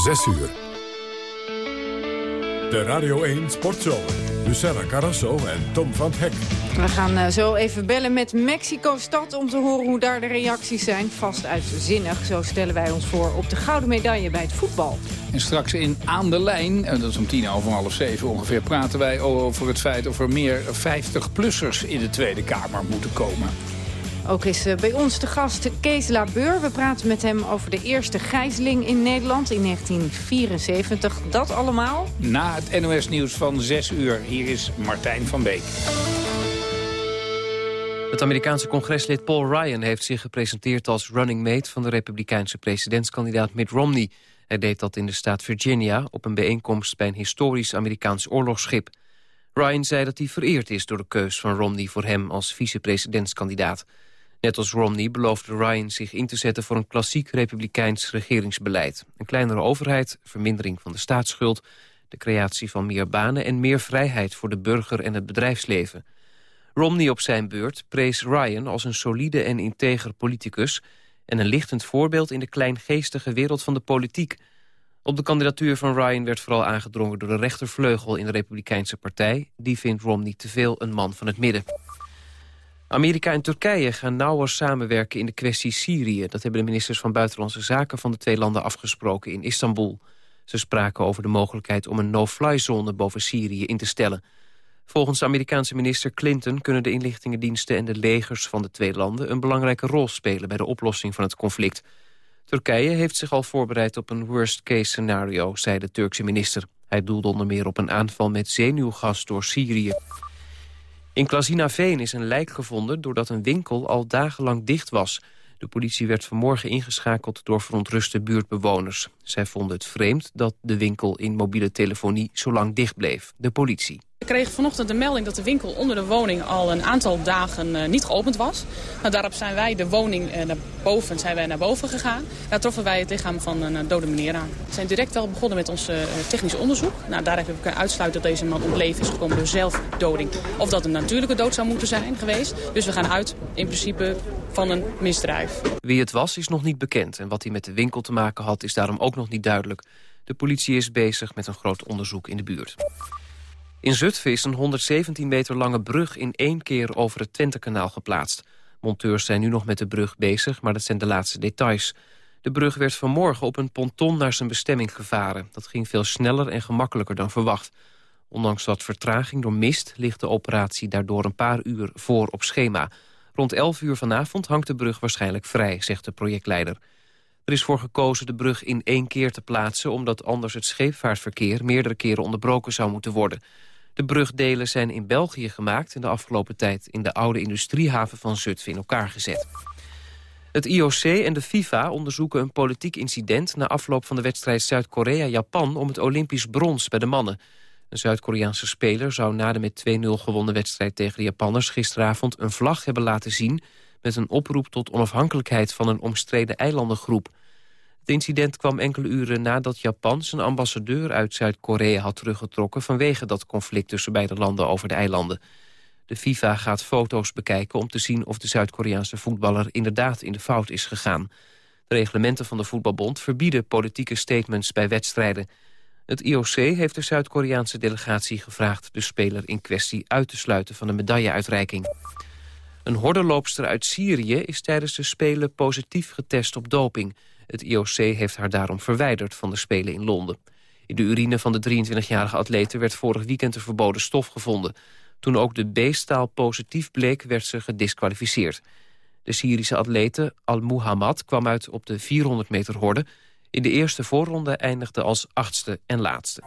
6 uur. De Radio 1 Sportzomer. Lucella Carrasso en Tom van Hek. We gaan uh, zo even bellen met Mexico-stad om te horen hoe daar de reacties zijn. Vast uitzinnig, zo stellen wij ons voor, op de gouden medaille bij het voetbal. En straks in Aan de Lijn, en dat is om tien over half zeven ongeveer... praten wij over het feit of er meer 50-plussers in de Tweede Kamer moeten komen. Ook is eh, bij ons de gast Kees Labeur. We praten met hem over de eerste gijzeling in Nederland in 1974. Dat allemaal? Na het NOS-nieuws van 6 uur. Hier is Martijn van Beek. Het Amerikaanse congreslid Paul Ryan heeft zich gepresenteerd als running mate van de republikeinse presidentskandidaat Mitt Romney. Hij deed dat in de staat Virginia op een bijeenkomst bij een historisch Amerikaans oorlogsschip. Ryan zei dat hij vereerd is door de keus van Romney voor hem als vicepresidentskandidaat. Net als Romney beloofde Ryan zich in te zetten voor een klassiek republikeins regeringsbeleid. Een kleinere overheid, vermindering van de staatsschuld, de creatie van meer banen en meer vrijheid voor de burger en het bedrijfsleven. Romney op zijn beurt prees Ryan als een solide en integer politicus en een lichtend voorbeeld in de kleingeestige wereld van de politiek. Op de kandidatuur van Ryan werd vooral aangedrongen door de rechtervleugel in de Republikeinse Partij. Die vindt Romney te veel een man van het midden. Amerika en Turkije gaan nauwer samenwerken in de kwestie Syrië. Dat hebben de ministers van Buitenlandse Zaken van de twee landen afgesproken in Istanbul. Ze spraken over de mogelijkheid om een no-fly-zone boven Syrië in te stellen. Volgens de Amerikaanse minister Clinton kunnen de inlichtingendiensten en de legers van de twee landen een belangrijke rol spelen bij de oplossing van het conflict. Turkije heeft zich al voorbereid op een worst-case scenario, zei de Turkse minister. Hij doelde onder meer op een aanval met zenuwgas door Syrië. In Klazinaveen is een lijk gevonden doordat een winkel al dagenlang dicht was. De politie werd vanmorgen ingeschakeld door verontruste buurtbewoners. Zij vonden het vreemd dat de winkel in mobiele telefonie zo lang dicht bleef. De politie. Ik kreeg vanochtend de melding dat de winkel onder de woning al een aantal dagen uh, niet geopend was. Nou, daarop zijn wij de woning uh, naar boven, zijn wij naar boven gegaan. Daar troffen wij het lichaam van een uh, dode meneer aan. We zijn direct wel begonnen met ons technisch onderzoek. Nou, daar heb ik kunnen uitsluiten dat deze man om leven is gekomen door zelfdoding. Of dat een natuurlijke dood zou moeten zijn geweest. Dus we gaan uit in principe van een misdrijf. Wie het was is nog niet bekend. En wat hij met de winkel te maken had is daarom ook nog niet duidelijk. De politie is bezig met een groot onderzoek in de buurt. In Zutphen is een 117 meter lange brug in één keer over het Twentekanaal geplaatst. Monteurs zijn nu nog met de brug bezig, maar dat zijn de laatste details. De brug werd vanmorgen op een ponton naar zijn bestemming gevaren. Dat ging veel sneller en gemakkelijker dan verwacht. Ondanks wat vertraging door mist ligt de operatie daardoor een paar uur voor op schema. Rond 11 uur vanavond hangt de brug waarschijnlijk vrij, zegt de projectleider. Er is voor gekozen de brug in één keer te plaatsen... omdat anders het scheepvaartverkeer meerdere keren onderbroken zou moeten worden. De brugdelen zijn in België gemaakt... en de afgelopen tijd in de oude industriehaven van Zutphen in elkaar gezet. Het IOC en de FIFA onderzoeken een politiek incident... na afloop van de wedstrijd Zuid-Korea-Japan... om het Olympisch brons bij de mannen. Een Zuid-Koreaanse speler zou na de met 2-0 gewonnen wedstrijd tegen de Japanners... gisteravond een vlag hebben laten zien... met een oproep tot onafhankelijkheid van een omstreden eilandengroep. Het incident kwam enkele uren nadat Japan zijn ambassadeur uit Zuid-Korea had teruggetrokken vanwege dat conflict tussen beide landen over de eilanden. De FIFA gaat foto's bekijken om te zien of de Zuid-Koreaanse voetballer inderdaad in de fout is gegaan. De reglementen van de voetbalbond verbieden politieke statements bij wedstrijden. Het IOC heeft de Zuid-Koreaanse delegatie gevraagd de speler in kwestie uit te sluiten van de medailleuitreiking. Een hordenloopster uit Syrië is tijdens de Spelen positief getest op doping. Het IOC heeft haar daarom verwijderd van de Spelen in Londen. In de urine van de 23-jarige atlete werd vorig weekend een verboden stof gevonden. Toen ook de B-staal positief bleek, werd ze gedisqualificeerd. De Syrische atlete Al-Muhammad kwam uit op de 400 meter horde. In de eerste voorronde eindigde als achtste en laatste.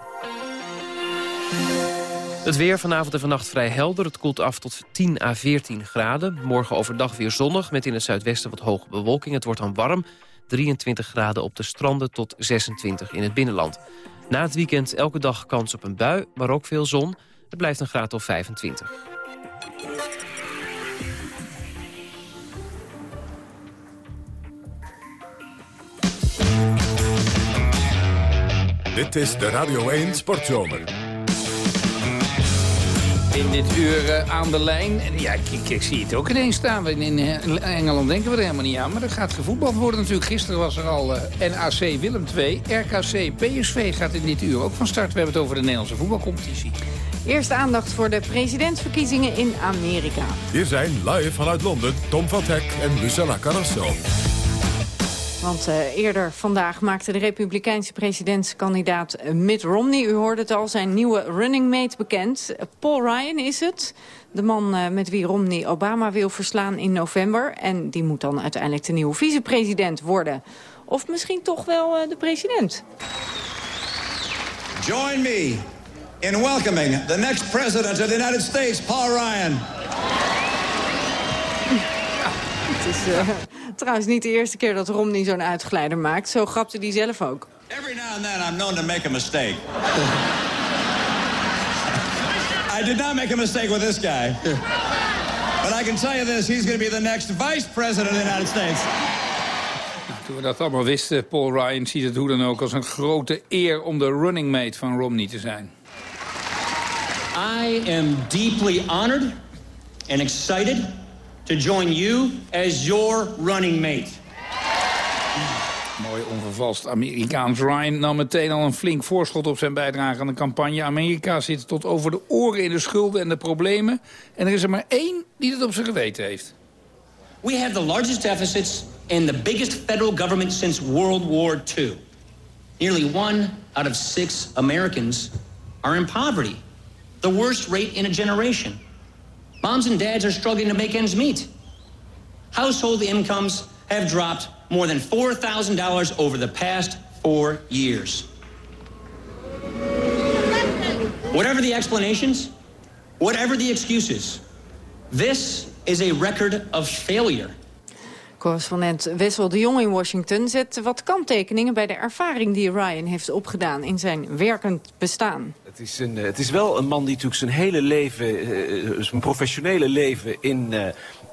Het weer vanavond en vannacht vrij helder. Het koelt af tot 10 à 14 graden. Morgen overdag weer zonnig, met in het zuidwesten wat hoge bewolking. Het wordt dan warm. 23 graden op de stranden tot 26 in het binnenland. Na het weekend elke dag kans op een bui, maar ook veel zon. Het blijft een graad of 25. Dit is de Radio 1 Sportzomer. In dit uur uh, aan de lijn. Ja, ik, ik, zie het ook ineens staan. In, in, Engeland denken we er helemaal niet aan. Maar er gaat gevoetbald worden natuurlijk. Gisteren was er al uh, NAC Willem II. RKC PSV gaat in dit uur ook van start. We hebben het over de Nederlandse voetbalcompetitie. Eerst aandacht voor de presidentsverkiezingen in Amerika. Hier zijn live vanuit Londen Tom van Hek en Lucella Carrasso. Want uh, eerder vandaag maakte de republikeinse presidentskandidaat Mitt Romney... u hoorde het al, zijn nieuwe running mate bekend. Paul Ryan is het. De man met wie Romney Obama wil verslaan in november. En die moet dan uiteindelijk de nieuwe vicepresident worden. Of misschien toch wel de president. Join me in welcoming the next president of the United States, Paul Ryan. Het is uh, trouwens niet de eerste keer dat Romney zo'n uitgeleider maakt. Zo grapte hij zelf ook. Every now and then I'm known to make a mistake. I did not make a mistake with this guy. But I can tell you this, he's going to be the next vice president of the United States. Toen we dat allemaal wisten, Paul Ryan ziet het hoe dan ook als een grote eer om de running mate van Romney te zijn. I am deeply honored and excited to join you as your running mate. Mooi onvervalst Amerikaans. Ryan nam meteen al een flink voorschot op zijn bijdrage aan de campagne. Amerika zit tot over de oren in de schulden en de problemen. En er is er maar één die het op zijn geweten heeft. We have the largest deficits and the biggest federal government since World War II. Nearly one out of six Americans are in poverty. The worst rate in a generation. Moms and dads are struggling to make ends meet. Household incomes have dropped more than $4,000 over the past four years. Whatever the explanations, whatever the excuses, this is a record of failure. Correspondent Wessel de Jong in Washington zet wat kanttekeningen bij de ervaring die Ryan heeft opgedaan in zijn werkend bestaan. Het is, een, het is wel een man die natuurlijk zijn hele leven, uh, zijn professionele leven in,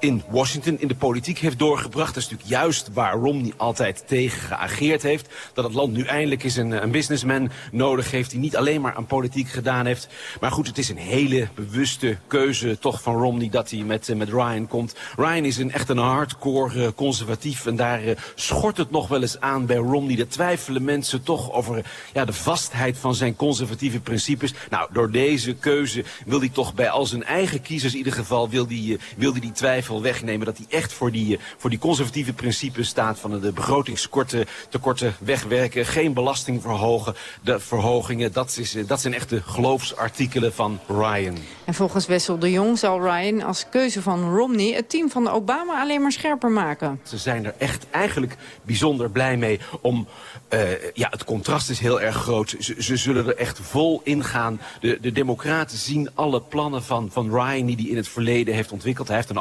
in Washington, in de politiek heeft doorgebracht. Dat is natuurlijk juist waar Romney altijd tegen geageerd heeft. Dat het land nu eindelijk eens een, een businessman nodig heeft die niet alleen maar aan politiek gedaan heeft. Maar goed, het is een hele bewuste keuze toch van Romney dat hij met, uh, met Ryan komt. Ryan is een, echt een hardcore conservatief en daar schort het nog wel eens aan bij Romney. Daar twijfelen mensen toch over ja, de vastheid van zijn conservatieve principes. Nou, door deze keuze wil hij toch bij al zijn eigen kiezers in ieder geval... wil die, wil die, die twijfel wegnemen dat hij echt voor die, voor die conservatieve principes staat... van de begrotingskorten tekorten wegwerken, geen belasting verhogen, de verhogingen. Dat, is, dat zijn echt de geloofsartikelen van Ryan. En volgens Wessel de Jong zal Ryan als keuze van Romney... het team van Obama alleen maar scherper maken. Ze zijn er echt eigenlijk bijzonder blij mee om... Uh, ja, het contrast is heel erg groot. Ze, ze zullen er echt vol in gaan. De, de democraten zien alle plannen van, van Ryan die hij in het verleden heeft ontwikkeld. Hij heeft een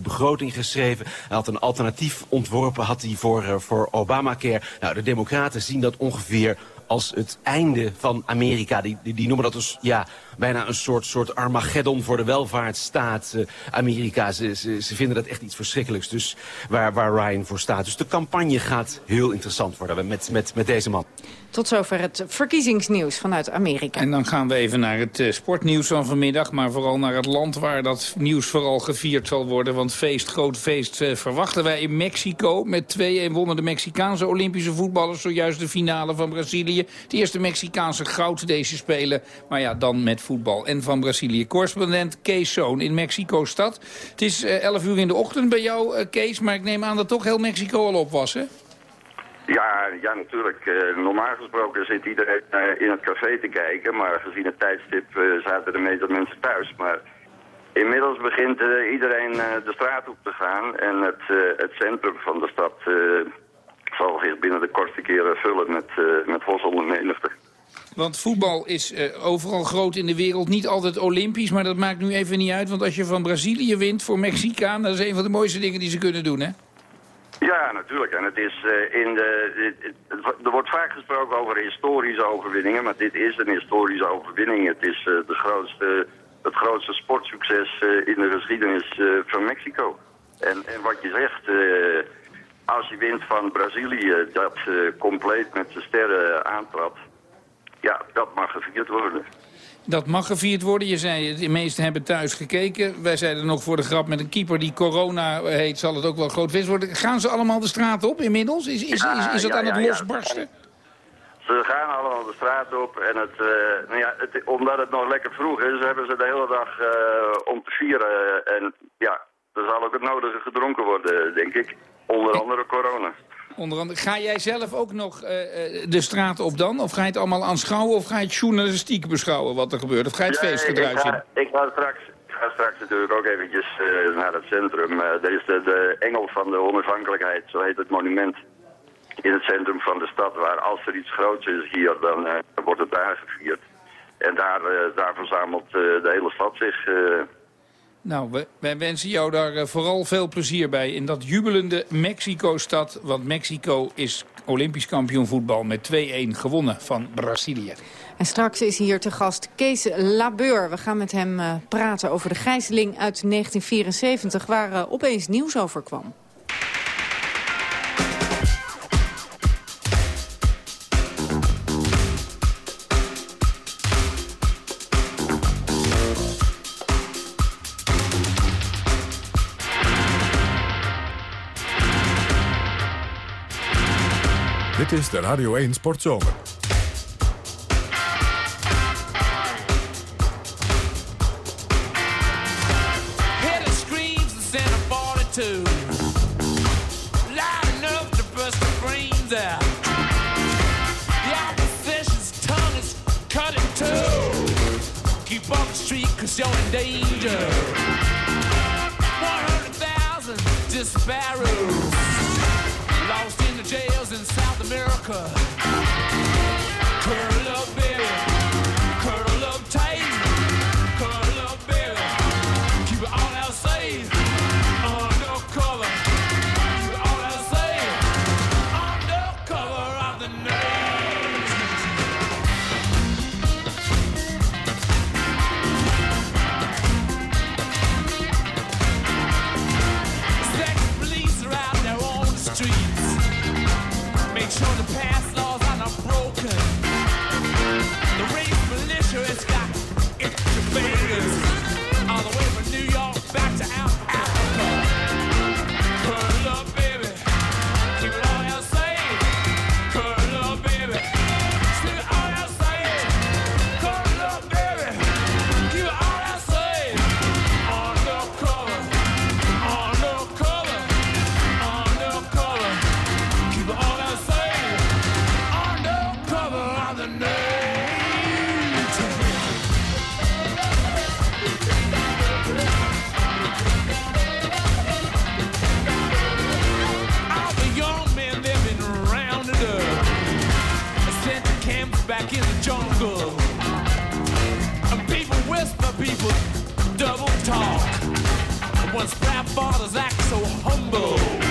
begroting geschreven. Hij had een alternatief ontworpen had hij voor, uh, voor Obamacare. Nou, de democraten zien dat ongeveer als het einde van Amerika. Die, die, noemen dat dus ja, bijna een soort, soort Armageddon voor de welvaartsstaat uh, Amerika. Ze, ze, ze, vinden dat echt iets verschrikkelijks, dus waar, waar Ryan voor staat. Dus de campagne gaat heel interessant worden met, met, met deze man. Tot zover het verkiezingsnieuws vanuit Amerika. En dan gaan we even naar het uh, sportnieuws van vanmiddag. Maar vooral naar het land waar dat nieuws vooral gevierd zal worden. Want feest, groot feest uh, verwachten wij in Mexico. Met 2-1 wonnen de Mexicaanse Olympische voetballers zojuist de finale van Brazilië. De eerste Mexicaanse goud deze spelen. Maar ja, dan met voetbal. En van Brazilië. Correspondent Kees Zoon in Mexico-stad. Het is uh, 11 uur in de ochtend bij jou, Kees. Maar ik neem aan dat toch heel Mexico al op was, hè? Ja, ja, natuurlijk. Uh, normaal gesproken zit iedereen uh, in het café te kijken, maar gezien het tijdstip uh, zaten er meestal mensen thuis. Maar inmiddels begint iedereen de straat op te gaan en het, het centrum van de stad zal zich binnen de kortste keren vullen met, met hosselde menigte. Want voetbal is overal groot in de wereld, niet altijd olympisch, maar dat maakt nu even niet uit. Want als je van Brazilië wint voor Mexicaan, dat is een van de mooiste dingen die ze kunnen doen, hè? Ja, natuurlijk. En het is uh, in de, er wordt vaak gesproken over historische overwinningen, maar dit is een historische overwinning. Het is uh, de grootste, het grootste sportsucces uh, in de geschiedenis van Mexico. En, en, wat je zegt, als je wint van Brazilië, dat compleet met zijn sterren aantrad, ja, dat mag gevierd worden. Dat mag gevierd worden. Je zei, de meesten hebben thuis gekeken. Wij zeiden nog voor de grap met een keeper die corona heet... zal het ook wel groot feest worden. Gaan ze allemaal de straat op inmiddels? Is, is, is, is het aan het losbarsten? Ze gaan allemaal de straat op en het, uh, nou ja, het, omdat het nog lekker vroeg is, hebben ze de hele dag uh, om te vieren. En ja, er zal ook het nodige gedronken worden, denk ik. Onder andere corona. Onder andere, ga jij zelf ook nog uh, de straat op dan? Of ga je het allemaal aanschouwen of ga je het journalistiek beschouwen wat er gebeurt? Of ga je het ja, feestgedruis in? Ik ga straks ik ga straks natuurlijk ook eventjes uh, naar het centrum. Uh, er is de, de, engel van de onafhankelijkheid, zo heet het monument in het centrum van de stad, waar als er iets groots is hier, dan uh, wordt het daar gevierd. En daar, daar verzamelt de hele stad zich. Nou, wij wensen jou daar vooral veel plezier bij in dat jubelende Mexico-stad. Want Mexico is Olympisch kampioen voetbal met 2-1 gewonnen van Brazilië. En straks is hier te gast Kees Labeur. We gaan met hem praten over de gijzeling uit 1974, waar opeens nieuws over kwam. Dit is de Radio 1 Sportzomer. You're in danger. 100,000 disparados Lost in the jails South America. Once rap fathers act so humble.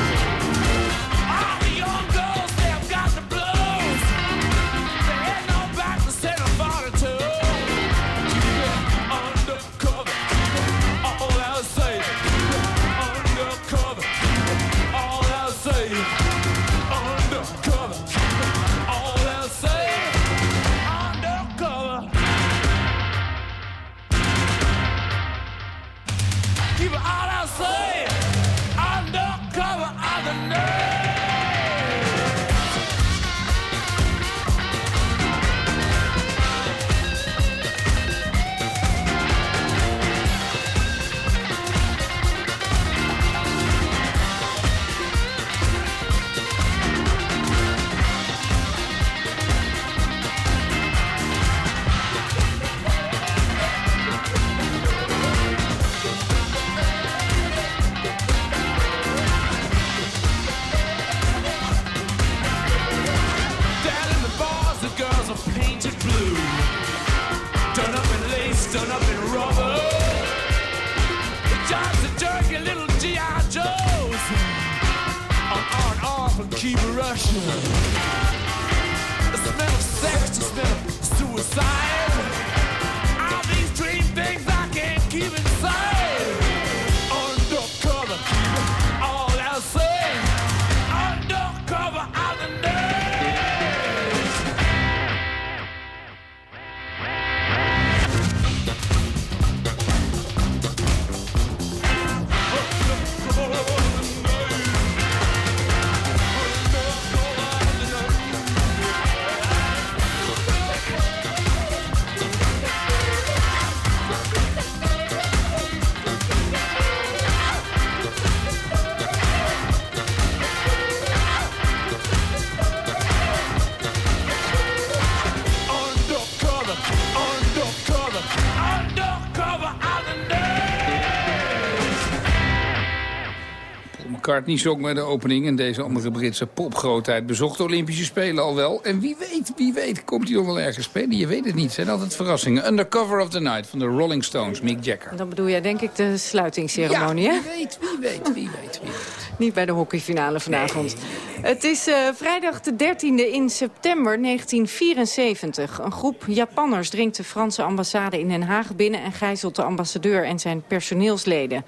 McCartney zong bij de opening... en deze andere Britse popgrootheid bezocht de Olympische Spelen al wel. En wie weet, wie weet, komt hij nog wel ergens spelen? Je weet het niet, het zijn altijd verrassingen. Undercover of the Night van de Rolling Stones, Mick Jagger. Dan bedoel jij denk ik de sluitingsceremonie, ja, hè? wie weet, wie weet, wie weet, wie weet. Niet bij de hockeyfinale vanavond. Het is eh, vrijdag de 13e in september 1974. Een groep Japanners dringt de Franse ambassade in Den Haag binnen... en gijzelt de ambassadeur en zijn personeelsleden.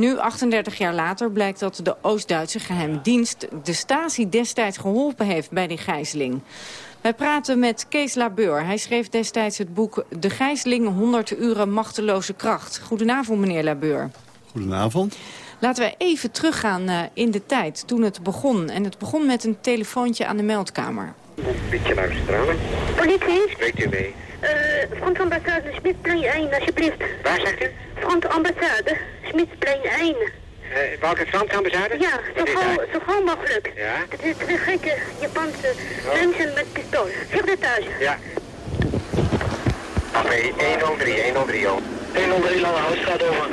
Nu, 38 jaar later, blijkt dat de Oost-Duitse geheime dienst... de Stasi destijds geholpen heeft bij die gijzeling. Wij praten met Kees Labeur. Hij schreef destijds het boek De gijzeling 100 uren machteloze kracht. Goedenavond, meneer Labeur. Goedenavond. Laten we even teruggaan uh, in de tijd, toen het begon. En het begon met een telefoontje aan de meldkamer. Beetje luisteren. Politie? Spreekt u mee? Uh, front ambassade Smitsplein 1, alsjeblieft. Waar zegt u? Front ambassade Smitsplein 1. Uh, welke Franse ambassade? Ja, zo gauw, zo gauw mogelijk. Ja? Het is twee gekke Japanse oh. mensen met pistool. Vierde etage. Ja. Oké, 103, 103 al. 103 Lange Houtstraat over.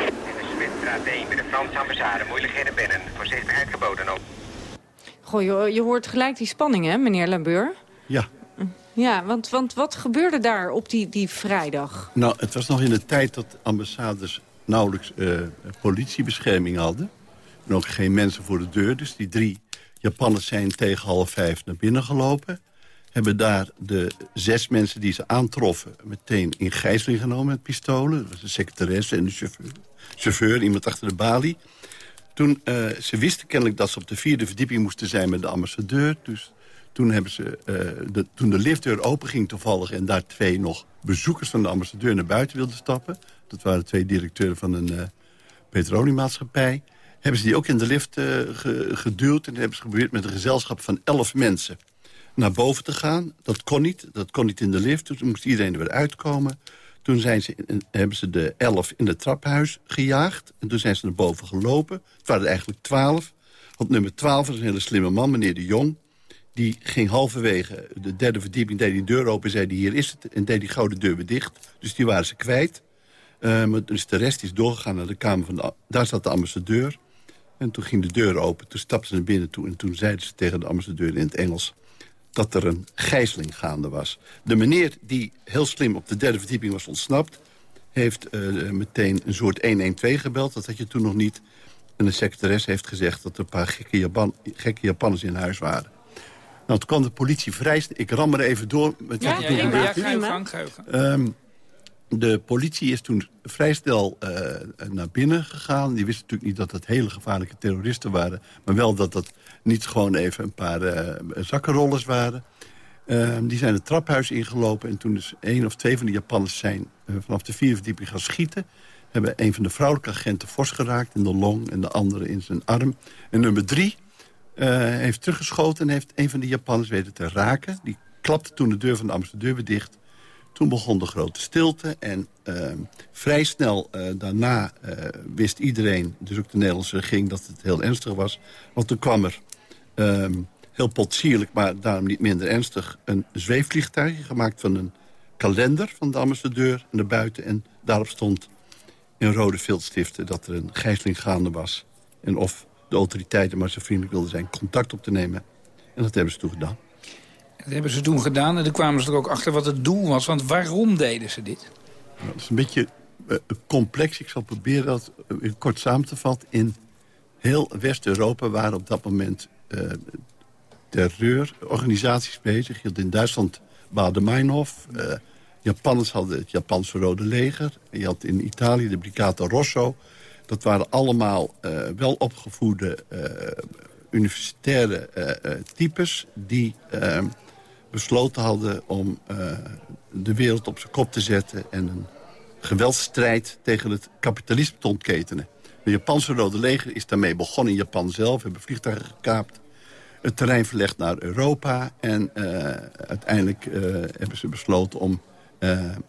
Straat 1 bij de Franse ambassade. Moeilijkheden binnen. Voorzichtigheid geboden op. Goh, je, je hoort gelijk die spanning, hè, meneer Labeur? Ja. Ja, want, want wat gebeurde daar op die, die vrijdag? Nou, het was nog in de tijd dat ambassades nauwelijks uh, politiebescherming hadden. En ook geen mensen voor de deur. Dus die drie Japanners zijn tegen half vijf naar binnen gelopen. Hebben daar de zes mensen die ze aantroffen meteen in gijzeling genomen met pistolen. Dat was de secretaresse en de chauffeur iemand achter de balie. Toen, uh, ze wisten kennelijk dat ze op de vierde verdieping moesten zijn met de ambassadeur. Dus toen, hebben ze, uh, de, toen de liftdeur open ging toevallig... en daar twee nog bezoekers van de ambassadeur naar buiten wilden stappen... dat waren twee directeuren van een uh, petroliemaatschappij... hebben ze die ook in de lift ge, geduwd... en hebben ze geprobeerd met een gezelschap van elf mensen naar boven te gaan. Dat kon niet, dat kon niet in de lift, dus moest iedereen er weer uitkomen... Toen zijn ze, hebben ze de elf in het traphuis gejaagd. En toen zijn ze naar boven gelopen. Het waren er eigenlijk twaalf. Op nummer twaalf was een hele slimme man, meneer de Jong. Die ging halverwege de derde verdieping, deed die deur open en zei... hier is het, en deed die gouden deur weer dicht. Dus die waren ze kwijt. Maar dus de rest is doorgegaan naar de kamer van de... Daar zat de ambassadeur. En toen ging de deur open, toen stapten ze naar binnen toe... en toen zeiden ze tegen de ambassadeur in het Engels dat er een gijzeling gaande was. De meneer die heel slim op de derde verdieping was ontsnapt... heeft uh, meteen een soort 112 gebeld. Dat had je toen nog niet. En de secretaresse heeft gezegd dat er een paar gekke, Japan gekke Japanners in huis waren. Nou, toen kwam de politie vrij... Ik ram er even door met ja, wat ja, gebeurd is. Um, de politie is toen vrij snel uh, naar binnen gegaan. Die wist natuurlijk niet dat het hele gevaarlijke terroristen waren. Maar wel dat dat niet gewoon even een paar uh, zakkenrollers waren. Uh, die zijn het traphuis ingelopen. En toen dus één of twee van de Japanners zijn uh, vanaf de vierde verdieping gaan schieten. Hebben een van de vrouwelijke agenten fors geraakt in de long en de andere in zijn arm. En nummer drie heeft teruggeschoten en heeft een van de Japanners weten te raken. Die klapte toen de deur van de ambassadeur weer dicht. Toen begon de grote stilte en uh, vrij snel uh, daarna uh, wist iedereen, dus ook de Nederlandse regering, dat het heel ernstig was. Want toen kwam er, um, heel potsierlijk, maar daarom niet minder ernstig, een zweefvliegtuig gemaakt van een kalender van de ambassadeur naar buiten. En daarop stond in rode viltstiften dat er een gijzeling gaande was. En of de autoriteiten maar zo vriendelijk wilden zijn contact op te nemen. En dat hebben ze toen gedaan. Dat hebben ze toen gedaan en toen kwamen ze er ook achter wat het doel was. Want waarom deden ze dit? Nou, dat is een beetje uh, complex. Ik zal proberen dat uh, kort samen te vatten. In heel West-Europa waren op dat moment uh, terreurorganisaties bezig. Je had in Duitsland Baader-Meinhof. Japanners hadden het Japanse Rode Leger. Je had in Italië de Brigata Rosso. Dat waren allemaal wel opgevoede universitaire types... die besloten hadden om de wereld op zijn kop te zetten... en een geweldsstrijd tegen het kapitalisme te ontketenen. Het Japanse Rode Leger is daarmee begonnen in Japan zelf. Hebben vliegtuigen gekaapt, het terrein verlegd naar Europa... en uiteindelijk hebben ze besloten om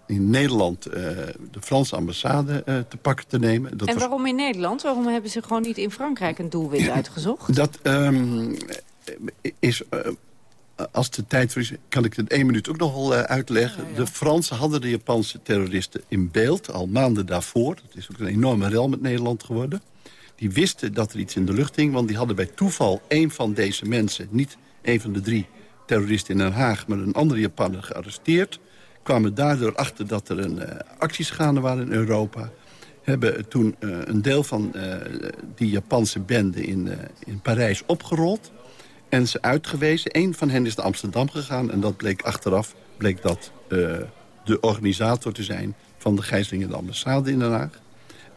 in Nederland de Franse ambassade te pakken te nemen. Dat en waarom in Nederland? Waarom hebben ze gewoon niet in Frankrijk een doelwit uitgezocht? Dat um, is als de tijd voor is, kan ik het één minuut ook nog wel uitleggen. Ja, ja. De Fransen hadden de Japanse terroristen in beeld, al maanden daarvoor. Dat is ook een enorme rel met Nederland geworden. die wisten dat er iets in de lucht hing... want die hadden bij toeval een van deze mensen... niet een van de drie terroristen in Den Haag... maar een andere Japaner gearresteerd. Kwamen daardoor achter dat er een, uh, acties gaande waren in Europa. Hebben toen uh, een deel van uh, die Japanse bende in, in Parijs opgerold. En ze uitgewezen. Eén van hen is naar Amsterdam gegaan. En dat bleek achteraf bleek dat de organisator te zijn... van de gijzeling in de ambassade in Den Haag.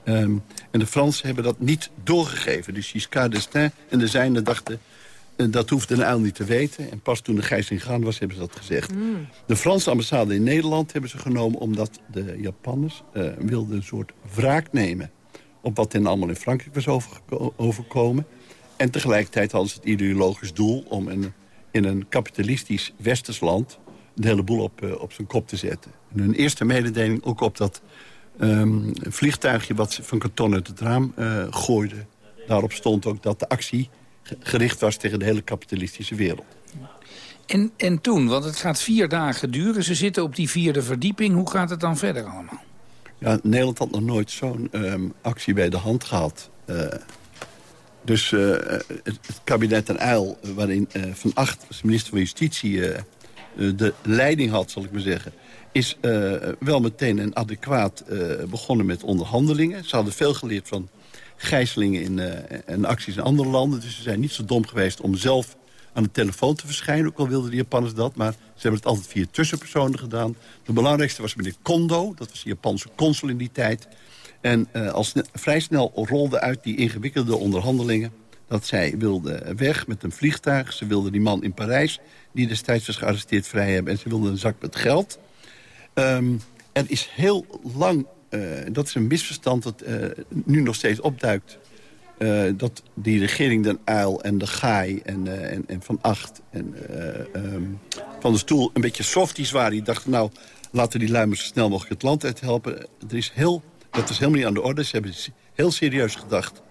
Um, en de Fransen hebben dat niet doorgegeven. Dus Giscard d'Estaing en de zijnen dachten... Dat hoeft de uil niet te weten. En pas toen de gijzeling gaan was, hebben ze dat gezegd. Mm. De Franse ambassade in Nederland hebben ze genomen... omdat de Japanners uh, wilden een soort wraak nemen... op wat hen allemaal in Frankrijk was overkomen. En tegelijkertijd hadden ze het ideologisch doel... om in, in een kapitalistisch westers land... de hele boel op, uh, op zijn kop te zetten. En hun eerste mededeling ook op dat um, een vliegtuigje wat van karton uit het raam uh, gooide. Daarop stond ook dat de actie gericht was tegen de hele kapitalistische wereld. En, en toen, want het gaat vier dagen duren. Ze zitten op die vierde verdieping. Hoe gaat het dan verder allemaal? Ja, Nederland had nog nooit zo'n um, actie bij de hand gehad. Uh, dus uh, het, het, kabinet en Uil, waarin uh, Van Acht als minister van Justitie de leiding had, zal ik maar zeggen is wel meteen en adequaat begonnen met onderhandelingen. Ze hadden veel geleerd van gijzelingen in, uh, en acties in andere landen. Dus ze zijn niet zo dom geweest om zelf aan de telefoon te verschijnen. Ook al wilden de Japanners dat. Maar ze hebben het altijd via tussenpersonen gedaan. De belangrijkste was meneer Kondo. Dat was de Japanse consul in die tijd. En al sne vrij snel rolde uit die ingewikkelde onderhandelingen dat zij wilden weg met een vliegtuig. Ze wilden die man in Parijs, die destijds was gearresteerd, vrij hebben. En ze wilden een zak met geld. Um, er is heel lang, uh, dat is een misverstand dat uh, nu nog steeds opduikt... Uh, dat die regering Den Uil en de Gaai en, en, en Van Acht en um, Van de Stoel... een beetje softies waren. Die dachten, nou, laten die luimers zo snel mogelijk het land uit helpen. Er is heel, dat is helemaal niet aan de orde. Ze hebben heel serieus gedacht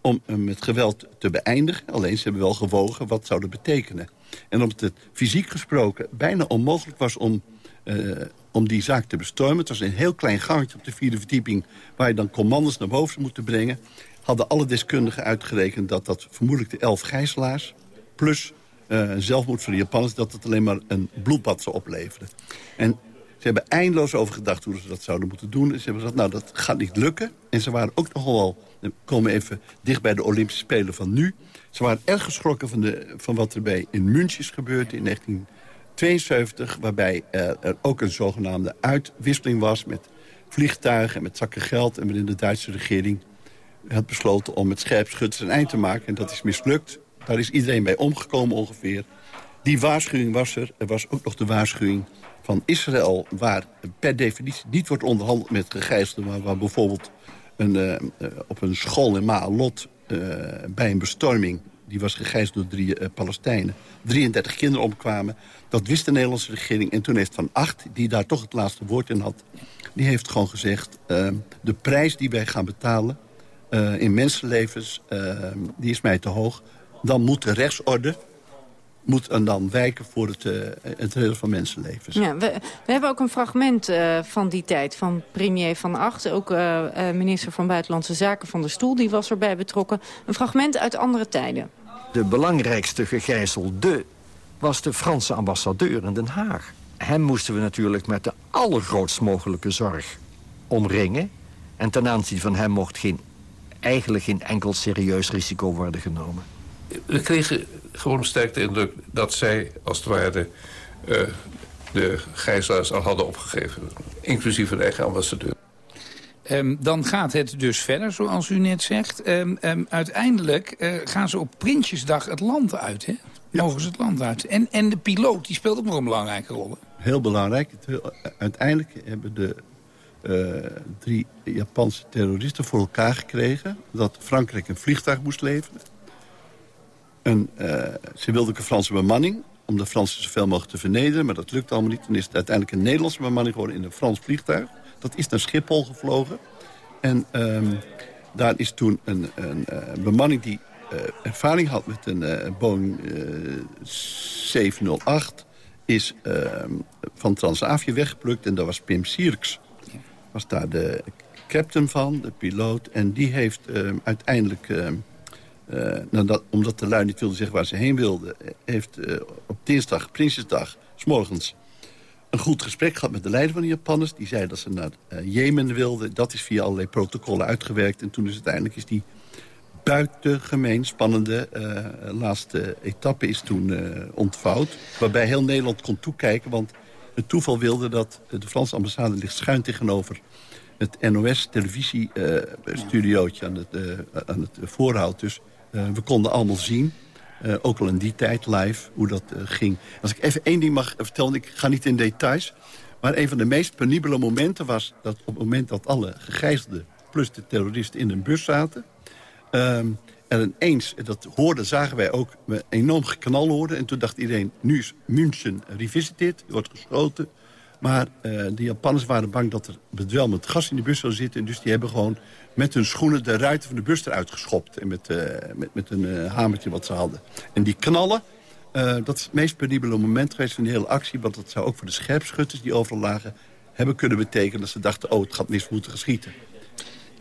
om met geweld te beëindigen. Alleen ze hebben wel gewogen wat zou dat betekenen. En omdat het fysiek gesproken bijna onmogelijk was om om die zaak te bestormen. Het was een heel klein gangetje op de vierde verdieping... waar je dan commandos naar boven zou moeten brengen. Hadden alle deskundigen uitgerekend dat dat vermoedelijk de elf gijzelaars... plus uh, zelfmoord van de Japanners... dat het alleen maar een bloedbad zou opleveren. En ze hebben eindeloos over gedacht hoe ze dat zouden moeten doen. En ze hebben gezegd, nou, dat gaat niet lukken. En ze waren ook nogal wel... We komen even dicht bij de Olympische Spelen van nu. Ze waren erg geschrokken van, de, van wat er bij in München is gebeurd in 19... 72, waarbij er, er ook een zogenaamde uitwisseling was... met vliegtuigen en met zakken geld... en waarin de Duitse regering had besloten om met scherpschutters een eind te maken. En dat is mislukt. Daar is iedereen bij omgekomen ongeveer. Die waarschuwing was er. Er was ook nog de waarschuwing van Israël... waar per definitie niet wordt onderhandeld met gegijzelden... maar waar bijvoorbeeld een, uh, op een school in Maalot bij een bestorming die was gegijzeld door drie uh, Palestijnen. 33 kinderen omkwamen. Dat wist de Nederlandse regering. En toen heeft Van Acht, die daar toch het laatste woord in had... die heeft gewoon gezegd... Uh, de prijs die wij gaan betalen uh, in mensenlevens... die is mij te hoog. Dan moet de rechtsorde moet en dan wijken voor het, uh, het redden van mensenlevens. Ja, we, we hebben ook een fragment van die tijd van premier Van Acht. Ook minister van Buitenlandse Zaken van de Stoel, die was erbij betrokken. Een fragment uit andere tijden. De belangrijkste gegijzelde was de Franse ambassadeur in Den Haag. Hem moesten we natuurlijk met de allergrootst mogelijke zorg omringen. En ten aanzien van hem mocht geen, eigenlijk geen enkel serieus risico worden genomen. We kregen gewoon sterk de indruk dat zij als het ware uh, de gijzelaars al hadden opgegeven. Inclusief hun eigen ambassadeur. Um, dan gaat het dus verder, zoals u net zegt. Um, um, uiteindelijk uh, gaan ze op Prinsjesdag het land uit, hè? Ja. Mogen ze het land uit. En, en de piloot, die speelt ook nog een belangrijke rol, hè? Heel belangrijk. Uiteindelijk hebben de uh, drie Japanse terroristen voor elkaar gekregen... dat Frankrijk een vliegtuig moest leveren. En, uh, ze wilden een Franse bemanning om de Fransen zoveel mogelijk te vernederen. Maar dat lukt allemaal niet. Toen is het uiteindelijk een Nederlandse bemanning geworden in een Frans vliegtuig. Dat is naar Schiphol gevlogen. En um, daar is toen een, een uh, bemanning die uh, ervaring had met een uh, Boeing 708... is van Transavia weggeplukt en dat was Pim Sierks. Was daar de captain van, de piloot. En die heeft ehm, uiteindelijk, ehm, eh, nadat, omdat de lui niet wilde zeggen waar ze heen wilden... heeft eh, op dinsdag, Prinsjesdag, s morgens een goed gesprek gehad met de leider van de Japanners. Die zei dat ze naar uh, Jemen wilden. Dat is via allerlei protocollen uitgewerkt. En toen is uiteindelijk is die buitengemeen spannende uh, laatste etappe is toen uh, ontvouwd. Waarbij heel Nederland kon toekijken. Want het toeval wilde dat de Franse ambassade ligt schuin tegenover het NOS-televisiestudiootje aan, het, aan het voorhout. Dus we konden allemaal zien uh, ook al in die tijd live, hoe dat uh, ging. Als ik even één ding mag vertellen, ik ga niet in details... maar een van de meest penibele momenten was dat op het moment dat alle gegijzelden... plus de terroristen in een bus zaten... Um, en ineens, dat hoorden, zagen wij ook, we enorm geknal hoorden. En toen dacht iedereen, nu is München revisited, wordt geschoten. Maar uh, de Japanners waren bang dat er bedwelmend gas in de bus zou zitten. Dus die hebben gewoon met hun schoenen de ruiten van de bus eruit geschopt. En met, uh, met, met een uh, hamertje wat ze hadden. En die knallen, dat is het meest penibele moment geweest van de hele actie. Want dat zou ook voor de scherpschutters die overal lagen hebben kunnen betekenen... dat ze dachten, oh, het gaat mis moeten geschieten.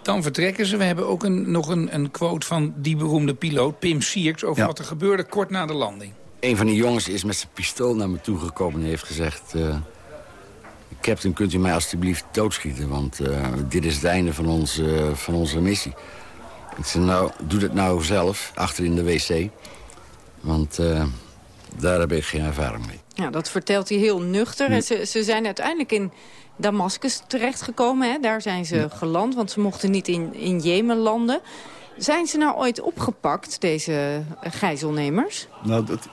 Dan vertrekken ze. We hebben ook een, nog een, een quote van die beroemde piloot, Pim Sierks... over ja. wat er gebeurde kort na de landing. Een van die jongens is met zijn pistool naar me toegekomen en heeft gezegd... Captain, kunt u mij alstublieft doodschieten? Want uh, dit is het einde van, ons, uh, van onze missie. Ik zei, nou, doe dat nou zelf, achter in de wc. Want uh, daar heb ik geen ervaring mee. Ja, dat vertelt hij heel nuchter. Ja. Ze, ze zijn uiteindelijk in Damascus terechtgekomen. Hè? Daar zijn ze geland, want ze mochten niet in, in Jemen landen. Zijn ze nou ooit opgepakt, deze gijzelnemers? Nou, dat,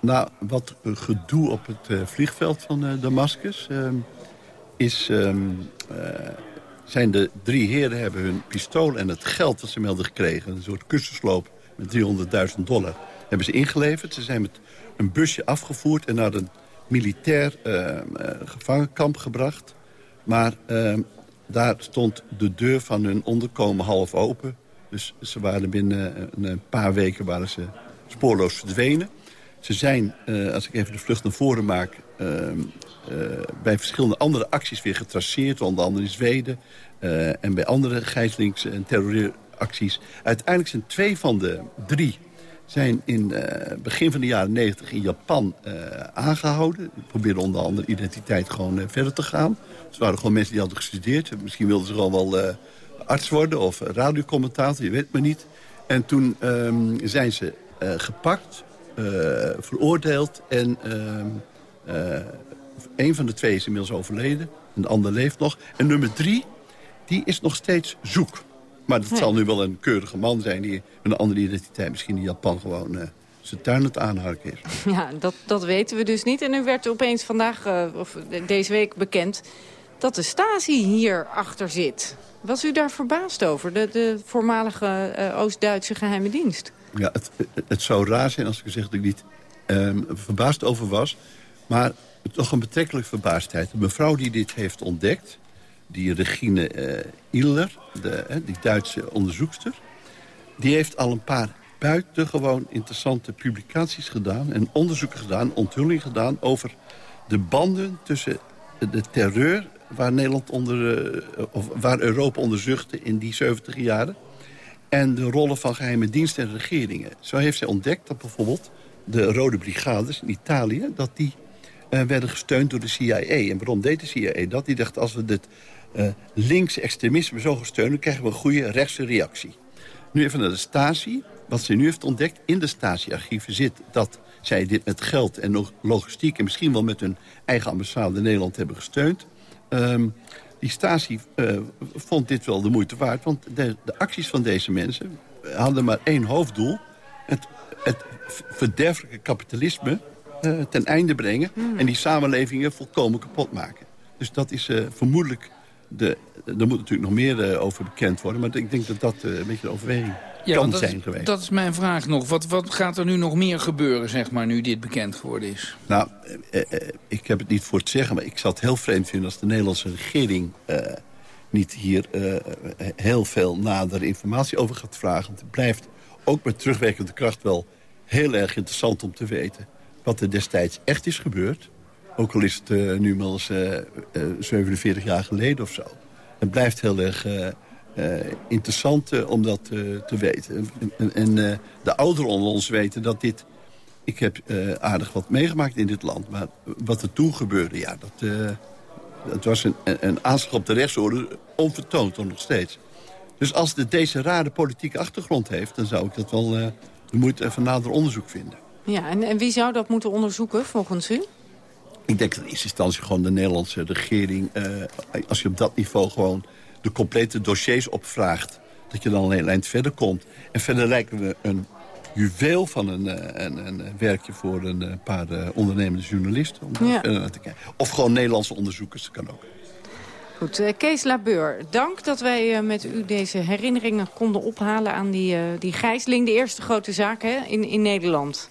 nou wat gedoe op het vliegveld van Damascus is, um, uh, zijn de drie heren hebben hun pistool en het geld dat ze melden gekregen... een soort kussensloop met 300.000 dollar, hebben ze ingeleverd. Ze zijn met een busje afgevoerd en naar een militair uh, uh, gevangenkamp gebracht. Maar ehm, daar stond de deur van hun onderkomen half open. Dus ze waren binnen een paar weken waren ze spoorloos verdwenen. Ze zijn, als ik even de vlucht naar voren maak... Uh, bij verschillende andere acties weer getraceerd. Onder andere in Zweden. en bij andere gijzelings- en terreuracties. Uiteindelijk zijn twee van de drie... zijn in begin van de jaren 90 in Japan aangehouden. Die probeerden onder andere identiteit gewoon verder te gaan. Ze waren gewoon mensen die hadden gestudeerd. Misschien wilden ze gewoon wel arts worden of radiocommentator. Je weet maar niet. En toen ehm, zijn ze gepakt veroordeeld. En een van de twee is inmiddels overleden. En de ander leeft nog. En nummer drie, die is nog steeds zoek. Maar dat nee. zal nu wel een keurige man zijn... die een andere identiteit misschien in Japan gewoon uh, zijn tuin aan het aanharken is. Ja, dat, dat weten we dus niet. En nu werd opeens vandaag, uh, of deze week bekend... dat de Stasi hier achter zit. Was u daar verbaasd over, de, de voormalige uh, Oost-Duitse geheime dienst? Ja, het, het zou raar zijn als ik zeg dat ik niet um, verbaasd over was. Maar toch een betrekkelijk verbaasdheid. De mevrouw die dit heeft ontdekt, die Regine uh, Iller, de, uh, die Duitse onderzoekster... die heeft al een paar buitengewoon interessante publicaties gedaan... en onderzoeken gedaan, onthullingen gedaan... over de banden tussen de terreur waar, Nederland onder, uh, of waar Europa onder zuchtte in die 70 jaren en de rollen van geheime diensten en regeringen. Zo heeft zij ontdekt dat bijvoorbeeld de Rode Brigades in Italië... dat die uh, werden gesteund door de CIA. En waarom deed de CIA dat? Die dacht, als we dit uh, linkse extremisme zo steunen... krijgen we een goede rechtse reactie. Nu even naar de Stasi. Wat ze nu heeft ontdekt, in de Stasi-archieven zit... dat zij dit met geld en logistiek... en misschien wel met hun eigen ambassade in Nederland hebben gesteund... Um, die Stasi uh, vond dit wel de moeite waard. Want de, de, acties van deze mensen hadden maar één hoofddoel. Het, het verderfelijke kapitalisme uh, ten einde brengen. Mm. En die samenlevingen volkomen kapot maken. Dus dat is uh, vermoedelijk... De, er moet natuurlijk nog meer over bekend worden. Maar ik denk dat dat een beetje de overweging ja, kan dat zijn geweest. Dat is mijn vraag nog. Wat, wat gaat er nu nog meer gebeuren, zeg maar, nu dit bekend geworden is? Nou, eh, eh, ik heb het niet voor het zeggen, maar ik zou het heel vreemd vinden... als de Nederlandse regering eh, niet hier eh, heel veel nadere informatie over gaat vragen. Want het blijft ook met terugwerkende kracht wel heel erg interessant om te weten... wat er destijds echt is gebeurd. Ook al is het nu inmiddels 47 jaar geleden of zo. Het blijft heel erg eh, interessant eh, om dat eh, te weten. En, en eh, de ouderen onder ons weten dat dit... Ik heb eh, aardig wat meegemaakt in dit land. Maar wat er toen gebeurde, ja, dat, eh, was een, een aanslag op de rechtsorde. Onvertoond toch nog steeds. Dus als dit deze rare politieke achtergrond heeft... dan zou ik dat wel eh, de moeite van nader onderzoek vinden. Ja, en, en wie zou dat moeten onderzoeken volgens u? Ik denk dat in eerste instantie gewoon de Nederlandse regering... eh, als je op dat niveau gewoon de complete dossiers opvraagt... dat je dan een heel eind verder komt. En verder lijken we een juweel van een, eh, een, een werkje voor een eh, paar ondernemende journalisten. Om daar Ja. verder naar te kijken. Of gewoon Nederlandse onderzoekers, dat kan ook. Goed, Kees Labeur, dank dat wij met u deze herinneringen konden ophalen aan die, die gijzeling. De eerste grote zaak hè, in, in Nederland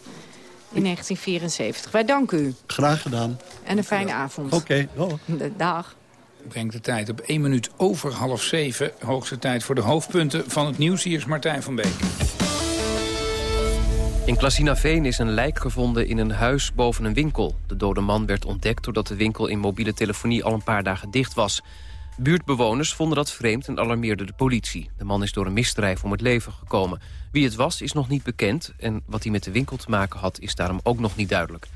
in 1974. Wij danken u Graag gedaan. en een fijne avond. Oké, oh. Dag. Brengt de tijd op 1 minuut over half 7. Hoogste tijd voor de hoofdpunten van het nieuws. Hier is Martijn van Beek. In Klasinaveen is een lijk gevonden in een huis boven een winkel. De dode man werd ontdekt doordat de winkel in mobiele telefonie al een paar dagen dicht was. Buurtbewoners vonden dat vreemd en alarmeerden de politie. De man is door een misdrijf om het leven gekomen. Wie het was is nog niet bekend en wat hij met de winkel te maken had is daarom ook nog niet duidelijk.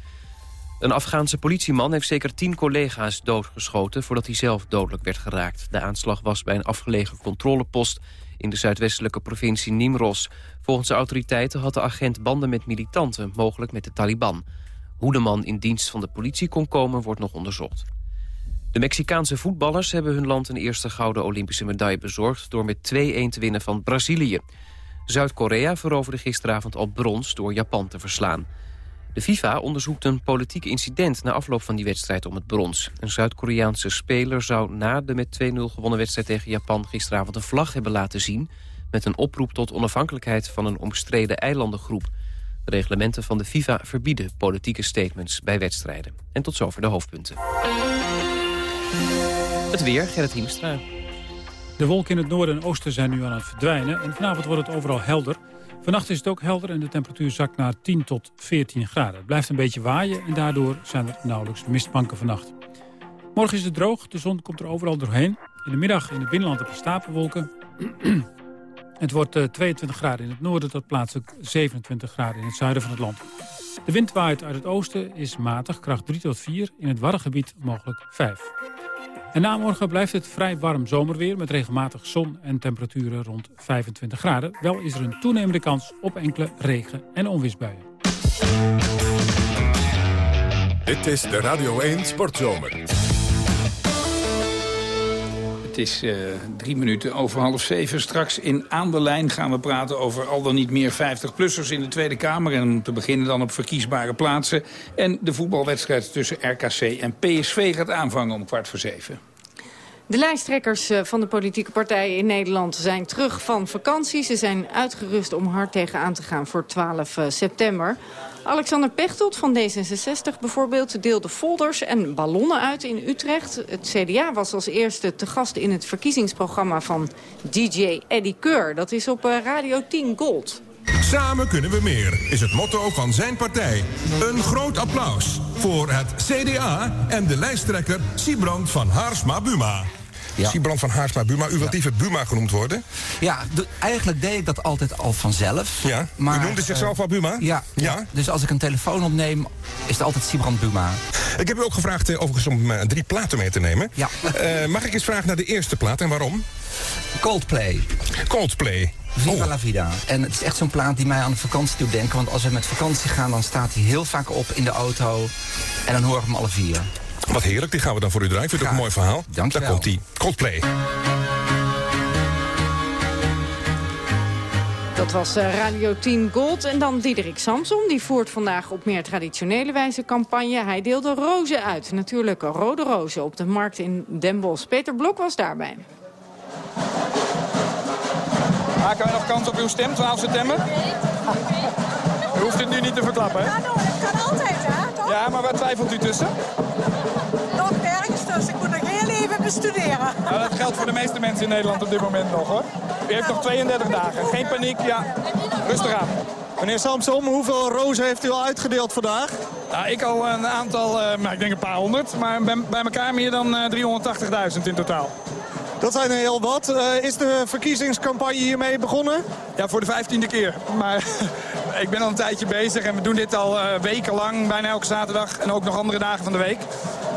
Een Afghaanse politieman heeft zeker tien collega's doodgeschoten... voordat hij zelf dodelijk werd geraakt. De aanslag was bij een afgelegen controlepost... in de zuidwestelijke provincie Nimros. Volgens de autoriteiten had de agent banden met militanten... mogelijk met de Taliban. Hoe de man in dienst van de politie kon komen, wordt nog onderzocht. De Mexicaanse voetballers hebben hun land een eerste gouden Olympische medaille bezorgd... door met 2-1 te winnen van Brazilië. Zuid-Korea veroverde gisteravond al brons door Japan te verslaan. De FIFA onderzoekt een politiek incident na afloop van die wedstrijd om het brons. Een Zuid-Koreaanse speler zou na de met 2-0 gewonnen wedstrijd tegen Japan gisteravond een vlag hebben laten zien... met een oproep tot onafhankelijkheid van een omstreden eilandengroep. De reglementen van de FIFA verbieden politieke statements bij wedstrijden. En tot zover de hoofdpunten. Het weer, Gerrit Hiemstra. De wolken in het noorden en oosten zijn nu aan het verdwijnen. En vanavond wordt het overal helder. Vannacht is het ook helder en de temperatuur zakt naar 10 tot 14 graden. Het blijft een beetje waaien en daardoor zijn er nauwelijks mistbanken vannacht. Morgen is het droog, de zon komt er overal doorheen. In de middag in het binnenland heb je stapelwolken. het wordt eh, 22 graden in het noorden tot plaatselijk 27 graden in het zuiden van het land. De wind waait uit het oosten, is matig, kracht 3 tot 4. In het Waddengebied mogelijk 5. En na morgen blijft het vrij warm zomerweer... met regelmatig zon en temperaturen rond 25 graden. Wel is er een toenemende kans op enkele regen- en onweersbuien. Dit is de Radio 1 Sportzomer. Is eh, drie minuten over half zeven. Straks in Aan de Lijn gaan we praten over al dan niet meer 50-plussers in de Tweede Kamer. En om te beginnen dan op verkiesbare plaatsen. En de voetbalwedstrijd tussen RKC en PSV gaat aanvangen om kwart voor zeven. De lijsttrekkers eh, van de politieke partijen in Nederland zijn terug van vakantie. Ze zijn uitgerust om hard tegenaan te gaan voor 12 eh, september. Alexander Pechtold van D66 bijvoorbeeld deelde folders en ballonnen uit in Utrecht. Het CDA was als eerste te gast in het verkiezingsprogramma van DJ Eddie Keur. Dat is op eh, Radio 10 Gold. Samen kunnen we meer, is het motto van zijn partij. Een groot applaus voor het CDA en de lijsttrekker Siebrand van Haarsma-Buma. Siebrand van Haarsma-Buma, u wilt liever Buma genoemd worden? Ja, de- eigenlijk deed ik dat altijd al vanzelf. Ja, maar, u noemde zichzelf eh, al Buma? Ja, ja. dus als ik een telefoon opneem, is het altijd Siebrand Buma. Ik heb u ook gevraagd eh, overigens om eh, drie platen mee te nemen. Ja. Mag ik eens vragen naar de eerste plaat en waarom? Coldplay. Coldplay. Viva la vida. En het is echt zo'n plaat die mij aan de vakantie doet denken. Want als we met vakantie gaan, dan staat hij heel vaak op in de auto. En dan hoor ik hem alle vier. Wat heerlijk, die gaan we dan voor u draaien. Ik vind het ook een mooi verhaal. Dank je Daar komt hij. Coldplay. Dat was eh, Radio 10 Gold. En dan Diederik Samson. Die voert vandaag op meer traditionele wijze campagne. Hij deelde rozen uit. Natuurlijk rode rozen op de markt in Den Bosch. Peter Blok was daarbij. Maken wij nog kans op uw stem, 12 september? U hoeft het nu niet te verklappen, hè? dat kan altijd, hè? Toch? Ja, maar waar twijfelt u tussen? Bestuderen. Nou, dat geldt voor de meeste mensen in Nederland op dit moment nog, hoor. U heeft nog 32 dagen. Geen paniek, ja. Rustig aan. Meneer Samson, hoeveel rozen heeft u al uitgedeeld vandaag? Nou, ik al een aantal, eh, nou, ik denk een paar honderd. Maar bij, bij elkaar meer dan eh, 380.000 in totaal. Dat zijn er heel wat. Eh, is de verkiezingscampagne hiermee begonnen? Ja, voor de vijftiende keer. Maar ik ben al een tijdje bezig en we doen dit al uh, wekenlang, bijna elke zaterdag en ook nog andere dagen van de week.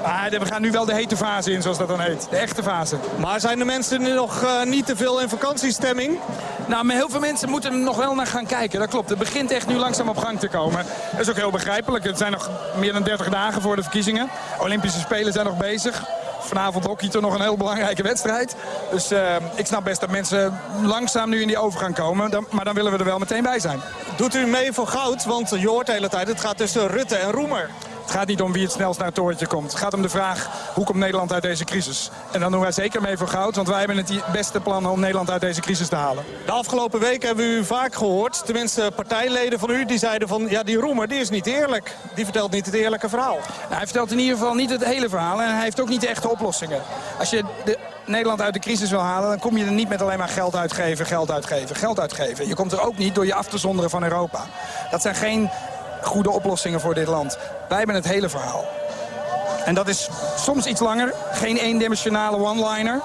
Maar we gaan nu wel de hete fase in, zoals dat dan heet. De echte fase. Maar zijn de mensen nu nog uh, niet te veel in vakantiestemming? Nou, maar heel veel mensen moeten er nog wel naar gaan kijken. Dat klopt. Het begint echt nu langzaam op gang te komen. Dat is ook heel begrijpelijk. Het zijn nog meer dan 30 dagen voor de verkiezingen. Olympische Spelen zijn nog bezig vanavond hockey toch nog een heel belangrijke wedstrijd. Dus uh, ik snap best dat mensen langzaam nu in die overgang komen. Maar dan willen we er wel meteen bij zijn. Doet u mee voor goud? Want je hoort de hele tijd, het gaat tussen Rutte en Roemer. Het gaat niet om wie het snelst naar het torentje komt. Het gaat om de vraag, hoe komt Nederland uit deze crisis? En dan doen wij zeker mee voor goud, want wij hebben het beste plan om Nederland uit deze crisis te halen. De afgelopen week hebben we u vaak gehoord, tenminste partijleden van u, die zeiden van, ja die Roemer, die is niet eerlijk. Die vertelt niet het eerlijke verhaal. Nou, hij vertelt in ieder geval niet het hele verhaal en hij heeft ook niet de echte oplossingen. Als je de Nederland uit de crisis wil halen... dan kom je er niet met alleen maar geld uitgeven, geld uitgeven, geld uitgeven. Je komt er ook niet door je af te zonderen van Europa. Dat zijn geen goede oplossingen voor dit land. Wij hebben het hele verhaal. En dat is soms iets langer. Geen eendimensionale one-liner.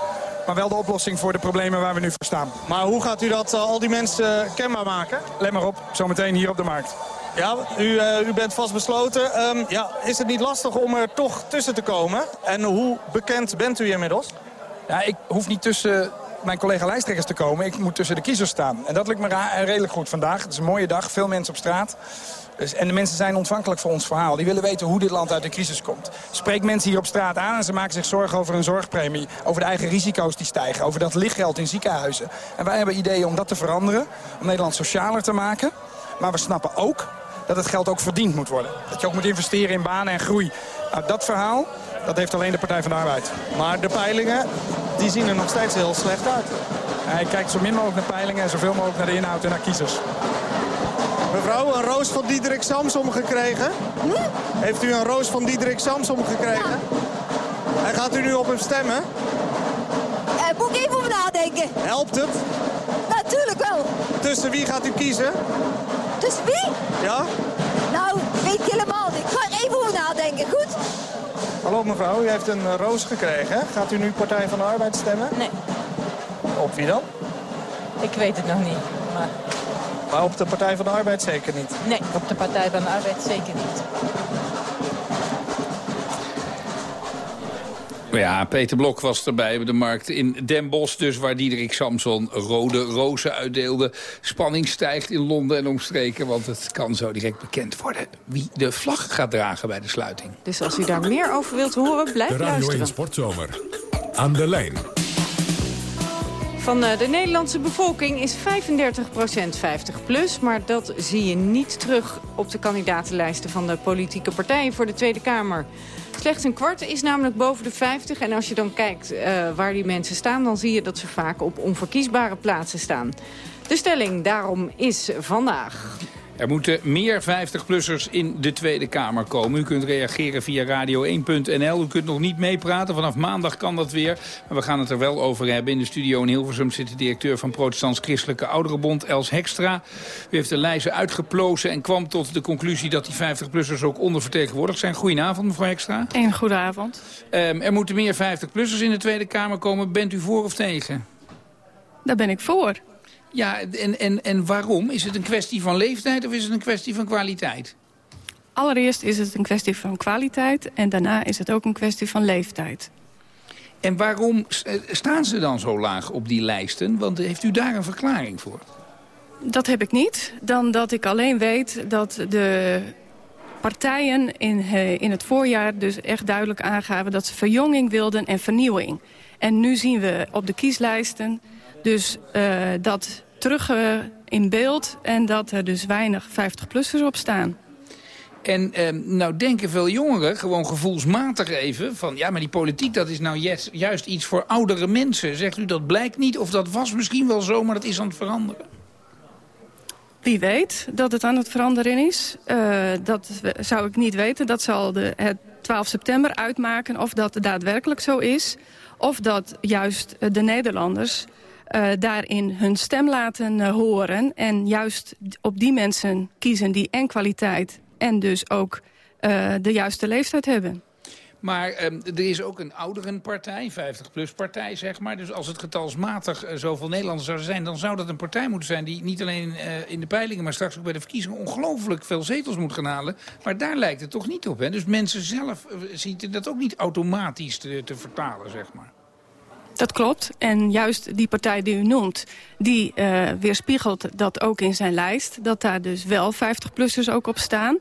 Maar wel de oplossing voor de problemen waar we nu voor staan. Maar hoe gaat u dat uh, al die mensen kenbaar maken? Let maar op, zometeen hier op de markt. Ja, u, uh, u bent vastbesloten. Um, ja, is het niet lastig om er toch tussen te komen? En hoe bekend bent u inmiddels? Ja, ik hoef niet tussen mijn collega lijsttrekkers te komen. Ik moet tussen de kiezers staan. En dat lukt me redelijk goed vandaag. Het is een mooie dag, veel mensen op straat. Dus, en de mensen zijn ontvankelijk voor ons verhaal. Die willen weten hoe dit land uit de crisis komt. Spreek mensen hier op straat aan en ze maken zich zorgen over hun zorgpremie. Over de eigen risico's die stijgen. Over dat lichtgeld in ziekenhuizen. En wij hebben ideeën om dat te veranderen. Om Nederland socialer te maken. Maar we snappen ook dat het geld ook verdiend moet worden. Dat je ook moet investeren in banen en groei. Nou, dat verhaal, dat heeft alleen de Partij van de Arbeid. Maar de peilingen, die zien er nog steeds heel slecht uit. Hij kijkt zo min mogelijk naar peilingen en zoveel mogelijk naar de inhoud en naar kiezers. Mevrouw, een roos van Diederik Samsom gekregen? Hm? Heeft u een roos van Diederik Samsom gekregen? Ja. En gaat u nu op hem stemmen? Uh, moet ik even over nadenken. Helpt het? Natuurlijk wel. Tussen wie gaat u kiezen? Tussen wie? Ja? Nou, weet ik helemaal niet. Ik ga er even over nadenken, goed? Hallo mevrouw, u heeft een roos gekregen. Gaat u nu Partij van de Arbeid stemmen? Nee. Op wie dan? Ik weet het nog niet. Maar... Maar op de Partij van de Arbeid zeker niet? Nee, op de Partij van de Arbeid zeker niet. Ja, Peter Blok was erbij op de markt in Den Bosch, dus waar Diederik Samson rode rozen uitdeelde. Spanning stijgt in Londen en omstreken, want het kan zo direct bekend worden wie de vlag gaat dragen bij de sluiting. Dus als u daar meer over wilt horen, blijf de Radio luisteren. 1 Sportzomer. Aan de lijn. Van de Nederlandse bevolking is 35% 50 plus. Maar dat zie je niet terug op de kandidatenlijsten van de politieke partijen voor de Tweede Kamer. Slechts een kwart is namelijk boven de 50. En als je dan kijkt uh, waar die mensen staan... dan zie je dat ze vaak op onverkiesbare plaatsen staan. De stelling daarom is vandaag... Er moeten meer 50-plussers in de Tweede Kamer komen. U kunt reageren via radio1.nl. U kunt nog niet meepraten. Vanaf maandag kan dat weer. Maar we gaan het er wel over hebben. In de studio in Hilversum zit de directeur van Protestants Christelijke Ouderenbond, Els Hekstra. U heeft de lijzen uitgeplozen en kwam tot de conclusie dat die 50-plussers ook ondervertegenwoordigd zijn. Goedenavond, mevrouw Hekstra. Een goedenavond. Um, er moeten meer 50-plussers in de Tweede Kamer komen. Bent u voor of tegen? Daar ben ik voor. Ja, en, en, en waarom? Is het een kwestie van leeftijd of is het een kwestie van kwaliteit? Allereerst is het een kwestie van kwaliteit en daarna is het ook een kwestie van leeftijd. En waarom staan ze dan zo laag op die lijsten? Want heeft u daar een verklaring voor? Dat heb ik niet. Dan dat ik alleen weet dat de partijen in, in het voorjaar dus echt duidelijk aangaven... dat ze verjonging wilden en vernieuwing. En nu zien we op de kieslijsten dus uh, dat terug uh, in beeld en dat er dus weinig 50-plussers op staan. En eh, nou denken veel jongeren gewoon gevoelsmatig even van... ja, maar die politiek dat is nou juist, juist iets voor oudere mensen. Zegt u dat blijkt niet of dat was misschien wel zo, maar dat is aan het veranderen? Wie weet dat het aan het veranderen is. Uh, dat zou ik niet weten. Dat zal de, het 12 september uitmaken of dat daadwerkelijk zo is. Of dat juist de Nederlanders uh, daarin hun stem laten uh, horen. En juist op die mensen kiezen die en kwaliteit en dus ook uh, de juiste leeftijd hebben. Maar ehm, er is ook een ouderenpartij, 50-plus partij, zeg maar. Dus als het getalsmatig eh, zoveel Nederlanders zouden zijn... dan zou dat een partij moeten zijn die niet alleen eh, in de peilingen... maar straks ook bij de verkiezingen ongelooflijk veel zetels moet gaan halen. Maar daar lijkt het toch niet op, hè? Dus mensen zelf uh, zien dat ook niet automatisch te, te vertalen, zeg maar. Dat klopt. En juist die partij die u noemt, die uh, weerspiegelt dat ook in zijn lijst. Dat daar dus wel 50-plussers ook op staan.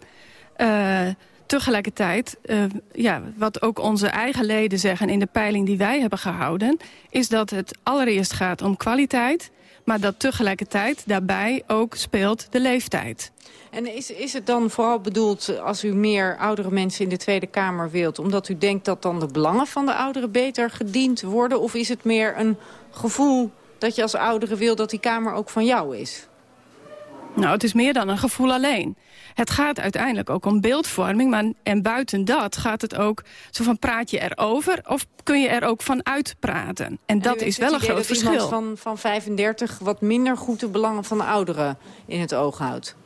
Uh, tegelijkertijd, uh, ja, wat ook onze eigen leden zeggen in de peiling die wij hebben gehouden... is dat het allereerst gaat om kwaliteit... maar dat tegelijkertijd daarbij ook speelt de leeftijd. En is, is het dan vooral bedoeld als u meer oudere mensen in de Tweede Kamer wilt... omdat u denkt dat dan de belangen van de ouderen beter gediend worden? Of is het meer een gevoel dat je als oudere wil dat die Kamer ook van jou is? Nou, het is meer dan een gevoel alleen. Het gaat uiteindelijk ook om beeldvorming. Maar, en buiten dat gaat het ook zo van praat je erover... of kun je er ook van uitpraten. En, en dat is wel een groot dat verschil. van, van 35 wat minder goed de belangen van de ouderen in het oog houdt.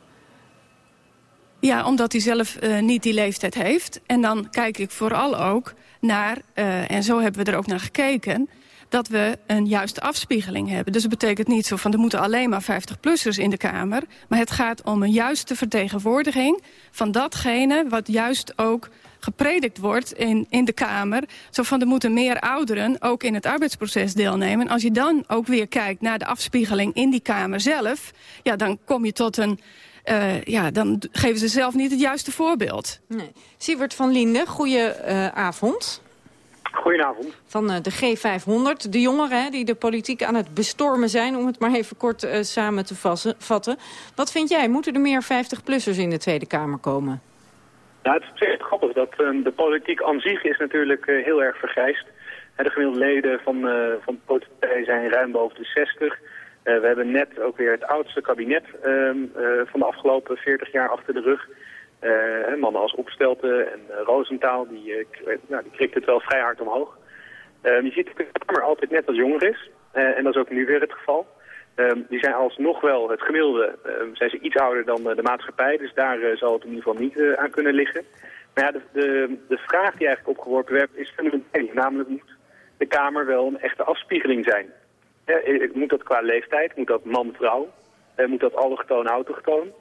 Ja, omdat hij zelf uh, niet die leeftijd heeft. En dan kijk ik vooral ook naar, uh, en zo hebben we er ook naar gekeken dat we een juiste afspiegeling hebben. Dus dat betekent niet zo van er moeten alleen maar 50-plussers in de Kamer. Maar het gaat om een juiste vertegenwoordiging van datgene wat juist ook gepredikt wordt in, in de Kamer. Zo van er moeten meer ouderen ook in het arbeidsproces deelnemen. Als je dan ook weer kijkt naar de afspiegeling in die Kamer zelf... ja, dan kom je tot een... Uh, ja, dan geven ze zelf niet het juiste voorbeeld. Nee. Siewert van Linden, goeie uh, avond. Goedenavond. Van uh, de G500, de jongeren hè, die de politiek aan het bestormen zijn... om het maar even kort uh, samen te vatten. Wat vind jij? Moeten er meer 50-plussers in de Tweede Kamer komen? Nou, het is echt grappig. Dat, uh, de politiek aan zich is natuurlijk heel erg vergrijsd. de gemiddelde leden van, van de partij zijn ruim boven de 60. we hebben net ook weer het oudste kabinet ehm, van de afgelopen 40 jaar achter de rug... Uh, mannen als Opstelten en uh, Roosentaal, die, uh, nou, die krikt het wel vrij hard omhoog. Ehm, je ziet dat de Kamer altijd net wat jonger is. en dat is ook nu weer het geval. Um, die zijn alsnog wel het gemiddelde, um, zijn ze iets ouder dan de maatschappij. Dus daar zal het in ieder geval niet aan kunnen liggen. Maar ja, de, de, de vraag die eigenlijk opgeworpen werd is fundamenteel. Namelijk moet de Kamer wel een echte afspiegeling zijn. moet dat qua leeftijd, moet dat man-vrouw, moet dat allochtoon, autochtoon.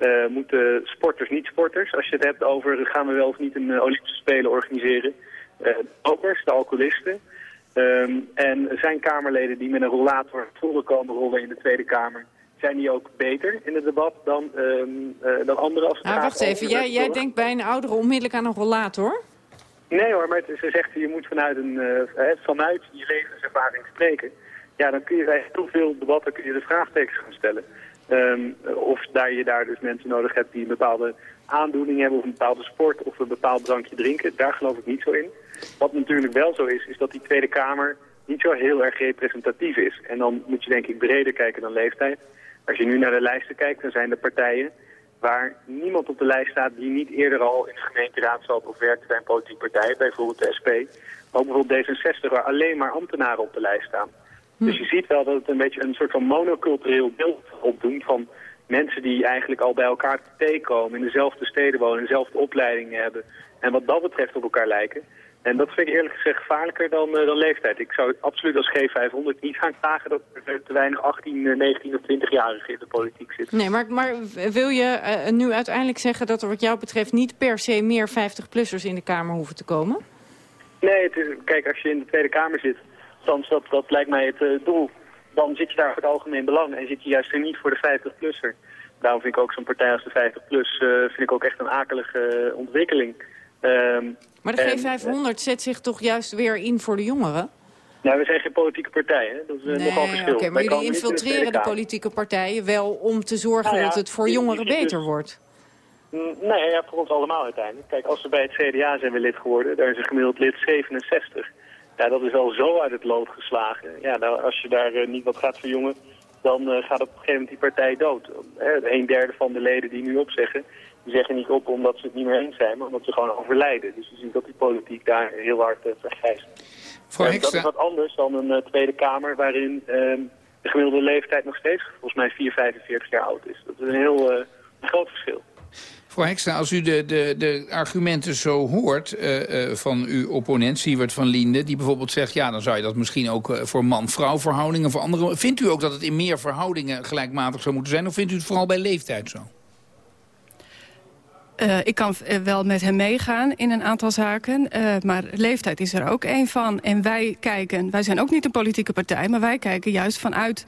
Uh, moeten sporters, niet-sporters, als je het hebt over gaan we wel of niet een uh, Olympische Spelen organiseren. Uh, de rokers, de alcoholisten. Um, en zijn Kamerleden die met een rollator voren komen rollen in de Tweede Kamer... zijn die ook beter in het debat dan, um, dan anderen als het ah, Wacht even, jij, jij denkt bij een oudere onmiddellijk aan een rollator? Nee hoor, maar ze zegt je moet vanuit, een, vanuit je levenservaring spreken. Ja, dan kun je bij heel veel debatten kun je de vraagtekens gaan stellen. Um, of daar je daar dus mensen nodig hebt die een bepaalde aandoening hebben of een bepaalde sport of een bepaald drankje drinken. Daar geloof ik niet zo in. Wat natuurlijk wel zo is, is dat die Tweede Kamer niet zo heel erg representatief is. En dan moet je denk ik breder kijken dan leeftijd. Als je nu naar de lijsten kijkt, dan zijn er partijen waar niemand op de lijst staat die niet eerder al in de gemeenteraad zat of werkte bij een politieke partij, bijvoorbeeld de SP. Maar ook bijvoorbeeld D66, waar alleen maar ambtenaren op de lijst staan. Dus je ziet wel dat het een beetje een soort van monocultureel beeld opdoet van mensen die eigenlijk al bij elkaar tegenkomen, in dezelfde steden wonen, dezelfde opleidingen hebben en wat dat betreft op elkaar lijken. En dat vind ik eerlijk gezegd gevaarlijker dan, uh, dan leeftijd. Ik zou absoluut als G500 niet gaan vragen dat er te weinig 18, 19 of 20-jarigen in de politiek zitten. Nee, maar, maar wil je uh, nu uiteindelijk zeggen dat er wat jou betreft niet per se meer 50-plussers in de Kamer hoeven te komen? Nee, het is, kijk, als je in de Tweede Kamer zit, Althans, dat, dat lijkt mij het uh, doel. Dan zit je daar voor het algemeen belang en zit je juist niet voor de 50-plusser. Daarom vind ik ook zo'n partij als de 50PLUS uh, vind ik ook echt een akelige uh, ontwikkeling. Um, maar de G500 zet zich toch juist weer in voor de jongeren? Nou, we zijn geen politieke partij, hè? dat is nee, nogal verschil. Maar jullie infiltreren de, de, politieke partijen wel om te zorgen nou ja, dat het voor jongeren beter dus, wordt? Nee, ja, voor ons allemaal uiteindelijk. Kijk, als we bij het CDA zijn we lid geworden, daar is een gemiddeld lid 67. Ja, dat is wel zo uit het lood geslagen. Ja, nou, als je daar uh, niet wat gaat verjongen, dan uh, gaat op een gegeven moment die partij dood. Uh, een derde van de leden die nu opzeggen, die zeggen niet op omdat ze het niet meer eens zijn, maar omdat ze gewoon overlijden. Dus je ziet dat die politiek daar heel hard uh, vergrijst. dat is wat anders dan een Tweede Kamer waarin ehm, de gemiddelde leeftijd nog steeds volgens mij 4, 45 jaar oud is. Dat is een heel groot verschil. Mevrouw Hekstra, als u de, de, de argumenten zo hoort eh, eh, van uw opponent, Siewert van Liende... die bijvoorbeeld zegt, ja, dan zou je dat misschien ook eh, voor man-vrouw verhoudingen... voor andere. Vindt u ook dat het in meer verhoudingen gelijkmatig zou moeten zijn... of vindt u het vooral bij leeftijd zo? Ik kan wel met hem meegaan in een aantal zaken. Maar leeftijd is er ook één van. En wij kijken, wij zijn ook niet een politieke partij... maar wij kijken juist vanuit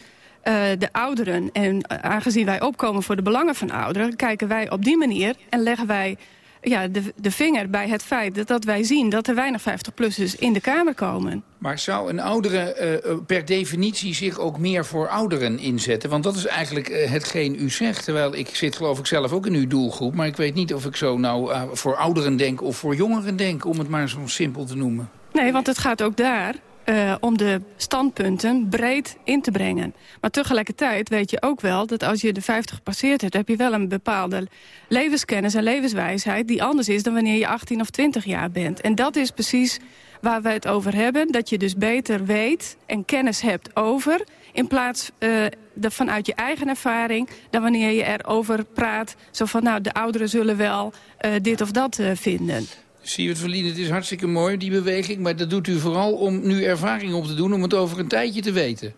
de ouderen. En aangezien wij opkomen voor de belangen van ouderen... kijken wij op die manier en leggen wij ja, de, de vinger bij het feit dat, dat wij zien... dat er weinig 50-plussers in de Kamer komen. Maar zou een oudere uh, per definitie zich ook meer voor ouderen inzetten? Want dat is eigenlijk uh, hetgeen u zegt. Terwijl ik zit geloof ik zelf ook in uw doelgroep. Maar ik weet niet of ik zo nou uh, voor ouderen denk of voor jongeren denk... om het maar zo simpel te noemen. Nee, want het gaat ook daar uh, om de standpunten breed in te brengen. Maar tegelijkertijd weet je ook wel dat als je de 50 gepasseerd hebt... heb je wel een bepaalde levenskennis en levenswijsheid... die anders is dan wanneer je 18 of 20 jaar bent. En dat is precies waar we het over hebben. Dat je dus beter weet en kennis hebt over... in plaats uh, de, vanuit je eigen ervaring... dan wanneer je erover praat. Zo van, nou, de ouderen zullen wel uh, dit of dat vinden. Siewert Verlien, het is hartstikke mooi, die beweging. Maar dat doet u vooral om nu ervaring op te doen... om het over een tijdje te weten.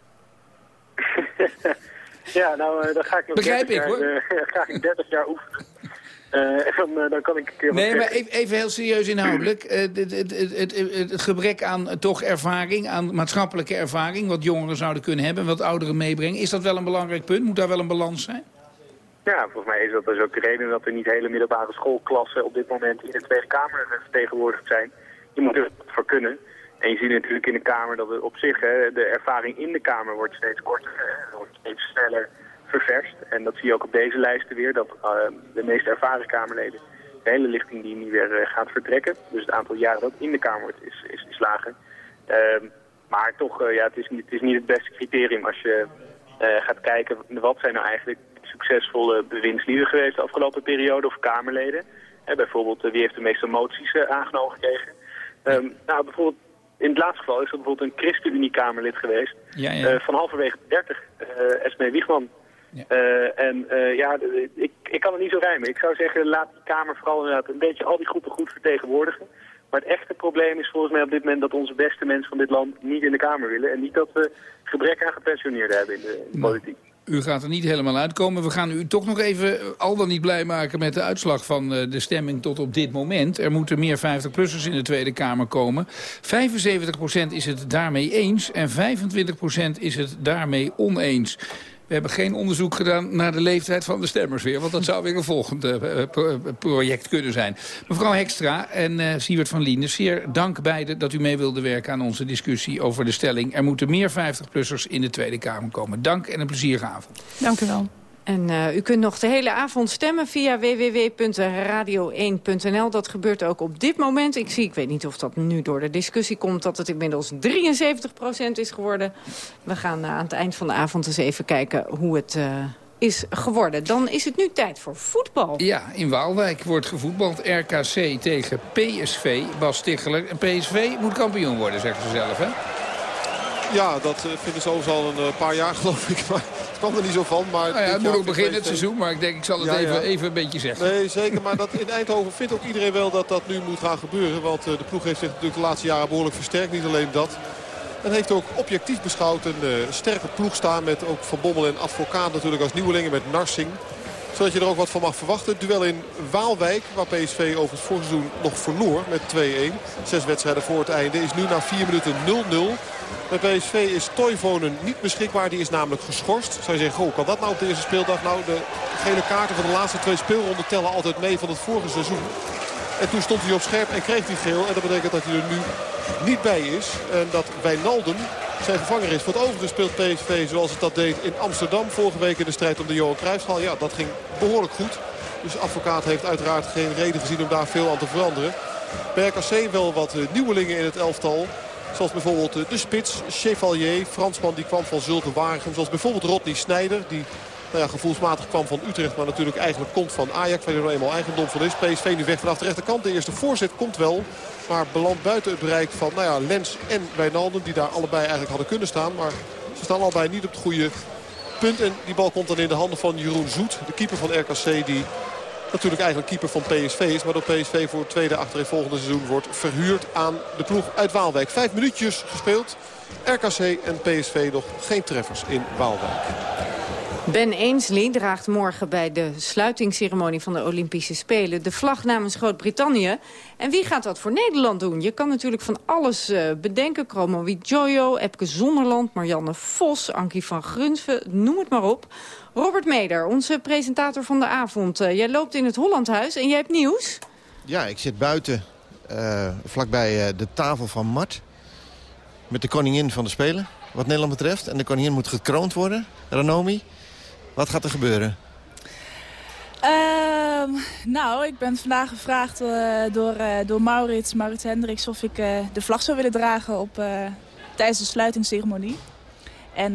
ja, nou, uh, dan ga ik nog Begrijp 30 ik, jaar, hoor. Uh, ga ik 30 jaar oefenen. Uh, en dan, dan kan ik een keer Nee, maar even, even heel serieus inhoudelijk. het, het, het, het, het, het gebrek aan toch ervaring, aan maatschappelijke ervaring... wat jongeren zouden kunnen hebben, wat ouderen meebrengen... is dat wel een belangrijk punt? Moet daar wel een balans zijn? Ja, volgens mij is dat dus ook de reden dat er niet hele middelbare schoolklassen op dit moment in de Tweede Kamer vertegenwoordigd zijn. Je moet er voor kunnen. En je ziet natuurlijk in de Kamer dat het op zich, hè, de ervaring in de Kamer wordt steeds korter, wordt steeds sneller ververst. En dat zie je ook op deze lijsten weer, dat uh, de meest ervaren Kamerleden de hele lichting die nu weer uh, gaat vertrekken. Dus het aantal jaren dat in de Kamer wordt is, is, is lager. Uh, maar toch, uh, ja, het is, niet, het is niet het beste criterium als je gaat kijken wat zijn nou eigenlijk succesvolle bewindslieden geweest de afgelopen periode of Kamerleden. Eh, bijvoorbeeld, uh, wie heeft de meeste moties uh, aangenomen gekregen. Um, nou, bijvoorbeeld, in het laatste geval is dat bijvoorbeeld een ChristenUnie-Kamerlid geweest. Ja, ja. van halverwege 30, Esme Wiegman. Ja. en ja, ik, ik kan het niet zo rijmen. Ik zou zeggen, laat die Kamer vooral inderdaad een beetje al die groepen goed vertegenwoordigen. Maar het echte probleem is volgens mij op dit moment dat onze beste mensen van dit land niet in de Kamer willen. En niet dat we gebrek aan gepensioneerden hebben in de, in de politiek. U gaat er niet helemaal uitkomen. We gaan u toch nog even al dan niet blij maken met de uitslag van de stemming tot op dit moment. Er moeten meer 50-plussers in de Tweede Kamer komen. 75% is het daarmee eens en 25% is het daarmee oneens. We hebben geen onderzoek gedaan naar de leeftijd van de stemmers weer. Want dat zou weer een volgend uh, project kunnen zijn. Mevrouw Hekstra en uh, Siewert van Liende, zeer dank beiden dat u mee wilde werken aan onze discussie over de stelling. Er moeten meer 50-plussers in de Tweede Kamer komen. Dank en een plezierige avond. Dank u wel. En uh, u kunt nog de hele avond stemmen via www.radio1.nl. Dat gebeurt ook op dit moment. Ik zie, ik weet niet of dat nu door de discussie komt... dat het inmiddels 73% is geworden. We gaan uh, aan het eind van de avond eens even kijken hoe het... Uh, is geworden. Dan is het nu tijd voor voetbal. Ja, in Waalwijk wordt gevoetbald. RKC tegen PSV. Bas Ticheler. PSV moet kampioen worden, zegt ze zelf, hè? Ja, dat vinden ze al een paar jaar, geloof ik. Maar het kwam er niet zo van. Maar nou ja, het moet ook beginnen het seizoen, maar ik denk ik zal het ja, even, ja. even een beetje zeggen. Nee, zeker. Maar dat in Eindhoven vindt ook iedereen wel dat dat nu moet gaan gebeuren. Want uh, de ploeg heeft zich natuurlijk de laatste jaren behoorlijk versterkt. Niet alleen dat. En heeft ook objectief beschouwd een uh, sterke ploeg staan. Met ook Van Bommel en Advocaat natuurlijk als nieuwelingen met Narsing. Zodat je er ook wat van mag verwachten. Het duel in Waalwijk, waar PSV over het voorseizoen nog verloor met 2-1. Zes wedstrijden voor het einde. Is nu na vier minuten 0-0. Bij PSV is Toivonen niet beschikbaar. Die is namelijk geschorst. Zou je zeggen, goh, kan dat nou op de eerste speeldag? Nou, de gele kaarten van de laatste twee speelronden tellen altijd mee van het vorige seizoen. En toen stond hij op scherp en kreeg hij geel. En dat betekent dat hij er nu niet bij is. En dat Wijnaldum zijn vervanger is. Voor het overige speelt PSV zoals het dat deed in Amsterdam. Vorige week in de strijd om de Johan Cruijffschaal. Ja, dat ging behoorlijk goed. Dus advocaat heeft uiteraard geen reden gezien om daar veel aan te veranderen. Bij RKC wel wat nieuwelingen in het elftal. Zoals bijvoorbeeld de spits, Chevalier, Fransman die kwam van Zulte Waregem. Zoals bijvoorbeeld Rodney Snijder, die nou ja, gevoelsmatig kwam van Utrecht. Maar natuurlijk eigenlijk komt van Ajax, waar er eenmaal eigendom van is. PSV nu weg vanaf de rechterkant. De eerste voorzet komt wel, maar belandt buiten het bereik van nou ja, Lens en Wijnaldum. Die daar allebei eigenlijk hadden kunnen staan. Maar ze staan allebei niet op het goede punt. En die bal komt dan in de handen van Jeroen Zoet, de keeper van RKC. Die natuurlijk eigenlijk keeper van PSV is. Maar door PSV voor het tweede achtereenvolgende seizoen wordt verhuurd aan de ploeg uit Waalwijk. Vijf minuutjes gespeeld. RKC en PSV nog geen treffers in Waalwijk. Ben Ainsley draagt morgen bij de sluitingsceremonie van de Olympische Spelen... de vlag namens Groot-Brittannië. En wie gaat dat voor Nederland doen? Je kan natuurlijk van alles uh, bedenken. Chromo Jojo, Epke Zonderland, Marianne Vos, Ankie van Grunsven, noem het maar op. Robert Meder, onze presentator van de avond. Uh, jij loopt in het Hollandhuis en jij hebt nieuws? Ja, ik zit buiten, uh, vlakbij de tafel van Mart... met de koningin van de Spelen, wat Nederland betreft. En de koningin moet gekroond worden, Ranomi... Wat gaat er gebeuren? Uh, nou, ik ben vandaag gevraagd uh, door, uh, door Maurits, Maurits Hendricks... of ik uh, de vlag zou willen dragen op, tijdens de sluitingsceremonie. En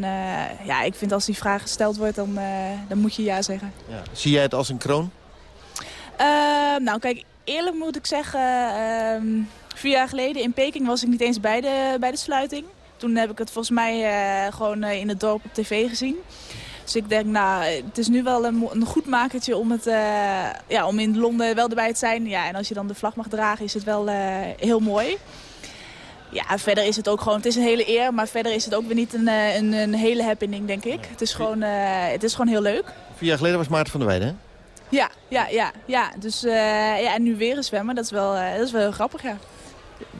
ja, ik vind als die vraag gesteld wordt, dan, dan moet je ja zeggen. Ja. Zie jij het als een kroon? Ehm, nou, kijk, eerlijk moet ik zeggen... Ehm, vier jaar geleden in Peking was ik niet eens bij de, bij de sluiting. Toen heb ik het volgens mij gewoon in het dorp op tv gezien. Dus ik denk, nou, het is nu wel een, een goed makertje om, het, uh, ja, om in Londen wel erbij te zijn. Ja, en als je dan de vlag mag dragen, is het wel uh, heel mooi. Ja, verder is het ook gewoon, het is een hele eer, maar verder is het ook weer niet een, eh, een, een hele happening, denk ik. Het is, gewoon, uh, het is gewoon heel leuk. Vier jaar geleden was Maarten van der Weijden, hè? Ja, ja, ja, ja. Dus, ja, en nu weer een zwemmen, dat is wel, dat is wel heel grappig, ja.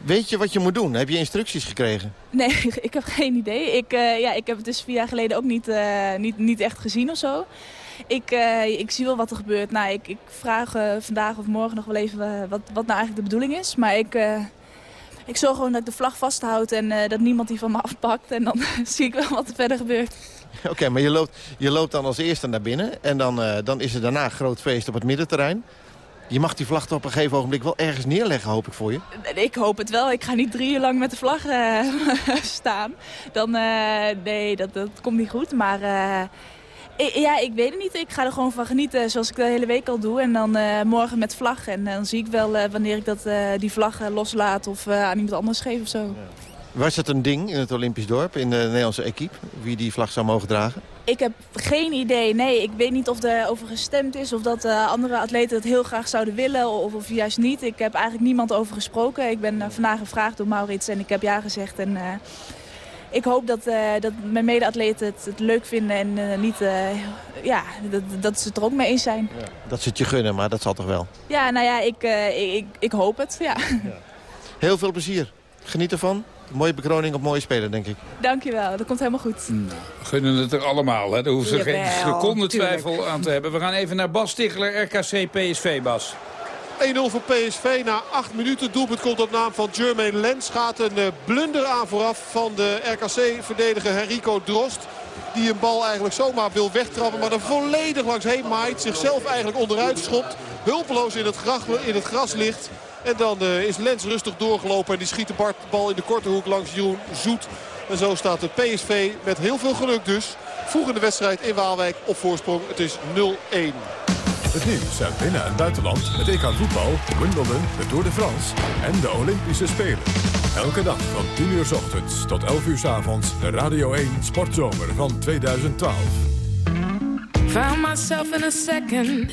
Weet je wat je moet doen? Heb je instructies gekregen? Nee, ik heb geen idee. Ik, uh, ja, ik heb het dus vier jaar geleden ook niet, uh, niet, niet echt gezien of zo. Ik, uh, ik zie wel wat er gebeurt. Nou, ik, ik vraag vandaag of morgen nog wel even wat, wat nou eigenlijk de bedoeling is. Maar ik, ik zorg gewoon dat ik de vlag vasthoud en dat niemand die van me afpakt. En dan zie ik wel wat er verder gebeurt. Oké, okay, maar je loopt, je loopt dan als eerste naar binnen. En dan, dan is er daarna groot feest op het middenterrein. Je mag die vlag op een gegeven ogenblik wel ergens neerleggen, hoop ik voor je. Ik hoop het wel. Ik ga niet drie uur lang met de vlag uh, staan. Dan, uh, nee, dat, dat komt niet goed. Maar uh, ik, ja, ik weet het niet. Ik ga er gewoon van genieten zoals ik de hele week al doe. En dan morgen met vlag. En dan zie ik wel wanneer ik dat, die vlag loslaat of aan iemand anders geef of zo. Ja. Was het een ding in het Olympisch dorp, in de Nederlandse equipe, wie die vlag zou mogen dragen? Ik heb geen idee. Nee, ik weet niet of er over gestemd is of dat uh, andere atleten het heel graag zouden willen of, of, juist niet. Ik heb eigenlijk niemand over gesproken. Ik ben uh, vandaag gevraagd door Maurits en ik heb ja gezegd. En, uh, ik hoop dat, dat mijn mede-atleten het, het, leuk vinden en niet, ja, dat, dat ze het er ook mee eens zijn. Ja, dat ze het je gunnen, maar dat zal toch wel? Ja, nou ja, ik, ik, ik, hoop het, ja. ja. Heel veel plezier. Geniet ervan mooie bekroning op mooie speler, denk ik. Dankjewel, dat komt helemaal goed. Nou, gunnen het er allemaal, hè? daar hoeven ze geen seconde twijfel aan te hebben. We gaan even naar Bas Tichler, RKC PSV, Bas. 1-0 voor PSV na 8 minuten. Doelpunt komt op naam van Jermaine Lens. Gaat een uh, blunder aan vooraf van de RKC-verdediger Henrico Drost. Die een bal eigenlijk zomaar wil wegtrappen. Maar er volledig langs heen maait. Zichzelf eigenlijk onderuit schopt. Hulpeloos in het, gras, in het gras ligt. En dan uh, is Lens rustig doorgelopen. En die schiet de bal in de korte hoek langs Jeroen Zoet. En zo staat de PSV met heel veel geluk dus. Vroeg in de wedstrijd in Waalwijk op voorsprong. Het is 0-1. Het nieuws uit binnen- en buitenland. Het EK voetbal, Wimbledon, de Tour de France en de Olympische Spelen. Elke dag van 10 uur s ochtends tot 11 uur s avonds. De Radio 1 Sportzomer van 2012. Found myself in a second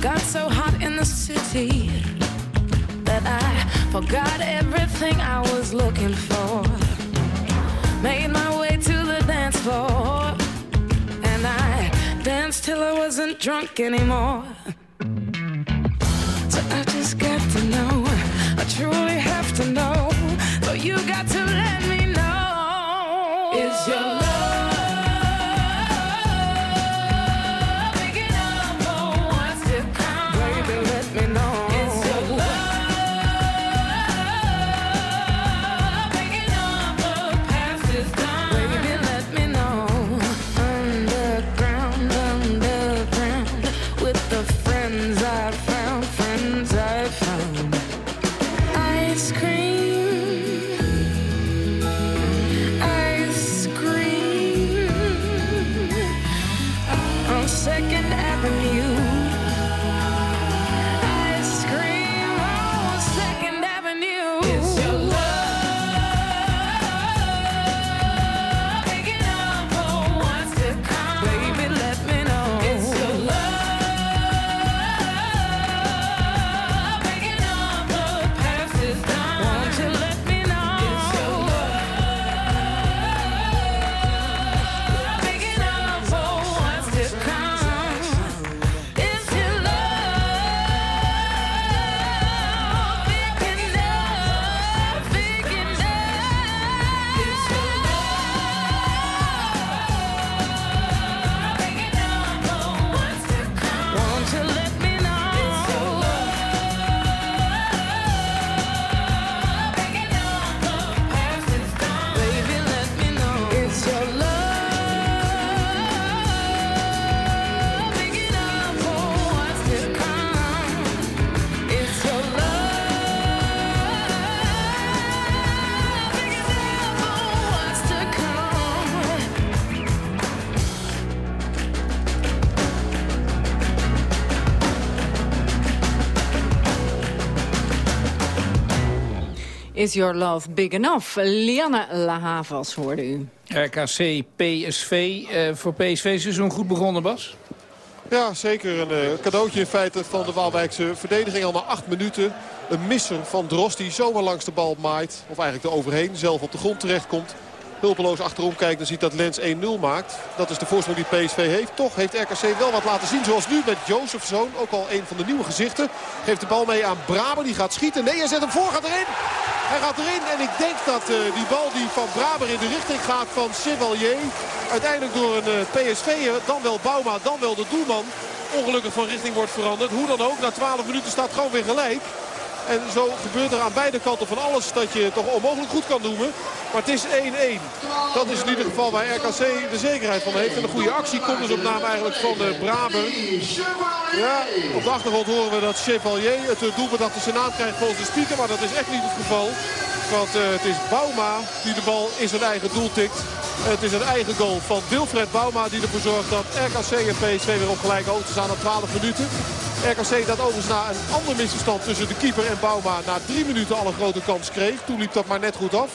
Got so hot in the city that I forgot everything I was looking for. Made my way to the dance floor, and I danced till I wasn't drunk anymore. So I just got to know, I truly have to know. So you got to let me Is Your Love Big Enough? Lianne Lahavas hoorde u. RKC, PSV. Uh, voor PSV is een goed begonnen, Bas? Ja, zeker een uh, cadeautje in feite van de Waalwijkse verdediging. Al na acht minuten een misser van Drost die zomaar langs de bal maait. Of eigenlijk er overheen, zelf op de grond terechtkomt hulpeloos achterom kijkt... dan ziet dat Lens 1-0 maakt. Dat is de voorsprong die PSV heeft. Toch heeft RKC wel wat laten zien. Zoals nu met Jozefzoon. Ook al een van de nieuwe gezichten. Geeft de bal mee aan Braber. Die gaat schieten. Nee, hij zet hem voor. Gaat erin. Hij gaat erin. En ik denk dat uh, die bal die van Braber in de richting gaat van Chevalier... uiteindelijk door een uh, PSV'er, dan wel Bauma, dan wel de doelman... ongelukkig van richting wordt veranderd. Hoe dan ook, na 12 minuten staat gewoon weer gelijk. En zo gebeurt er aan beide kanten van alles dat je toch onmogelijk goed kan noemen. Maar het is 1-1. Dat is in ieder geval waar RKC de zekerheid van heeft. En een goede actie komt dus op naam eigenlijk van de Braber. Ja, op de achtergrond horen we dat Chevalier het doelpunt achter zijn naam krijgt volgens de speaker. Maar dat is echt niet het geval. Want uh, het is Bauma die de bal in zijn eigen doel tikt. Het is een eigen goal van Wilfred Bauma die ervoor zorgt dat RKC en PSV weer op gelijke hoogte staan na 12 minuten. RKC dat overigens na een ander misverstand tussen de keeper en Bauma na drie minuten al een grote kans kreeg. Toen liep dat maar net goed af.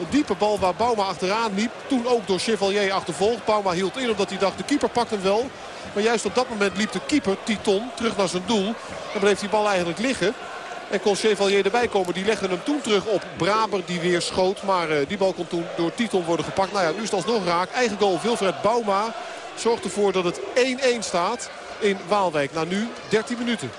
Een diepe bal waar Bauma achteraan liep. Toen ook door Chevalier achtervolgd. Bauma hield in omdat hij dacht de keeper pakt hem wel. Maar juist op dat moment liep de keeper, Titon, terug naar zijn doel. En bleef die bal eigenlijk liggen. En kon Chevalier erbij komen. Die legde hem toen terug op Braber die weer schoot. Maar uh, die bal kon toen door Titon worden gepakt. Nou ja, nu is het alsnog raak. Eigen goal Wilfred Bauma zorgt ervoor dat het 1-1 staat in Waalwijk. Na nu 13 minuten.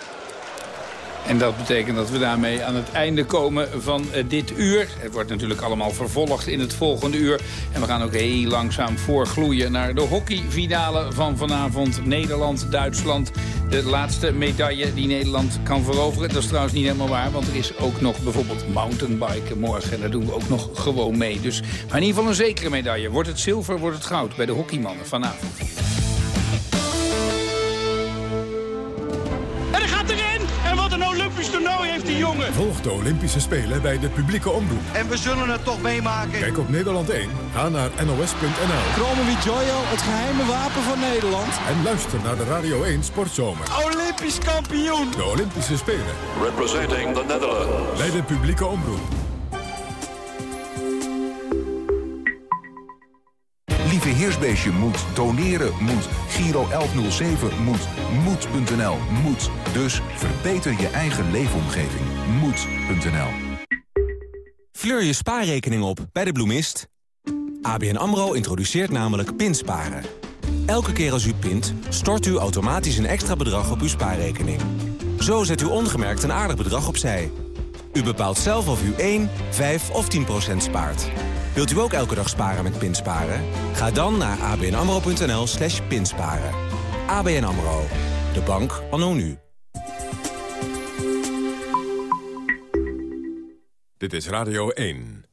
En dat betekent dat we daarmee aan het einde komen van uh, dit uur. Het wordt natuurlijk allemaal vervolgd in het volgende uur. En we gaan ook heel langzaam voorgloeien naar de hockeyfinale van vanavond. Nederland-Duitsland. De laatste medaille die Nederland kan veroveren. Dat is trouwens niet helemaal waar, want er is ook nog bijvoorbeeld mountainbiken morgen. En daar doen we ook nog gewoon mee. Dus, maar in ieder geval een zekere medaille. Wordt het zilver, wordt het goud bij de hockeymannen vanavond. Die jongen. Volg de Olympische Spelen bij de publieke omroep. En we zullen het toch meemaken. Kijk op Nederland 1. Ga naar nos.nl. Chromo Joyo, het geheime wapen van Nederland. En luister naar de Radio 1 Sportzomer. Olympisch kampioen. De Olympische Spelen. Representing the Netherlands. Bij de publieke omroep. Lieve Heersbeestje moet, doneren moet, Giro 1107 moet, moed.nl moet. Dus verbeter je eigen leefomgeving. Moed.nl Fleur je spaarrekening op bij de bloemist. ABN AMRO introduceert namelijk pinsparen. Elke keer als u pint, stort u automatisch een extra bedrag op uw spaarrekening. Zo zet u ongemerkt een aardig bedrag opzij. U bepaalt zelf of u 1, 5 of 10 procent spaart. Wilt u ook elke dag sparen met Pinsparen? Ga dan naar abnamro.nl slash pinsparen. ABN AMRO. De bank anno nu. Dit is Radio 1.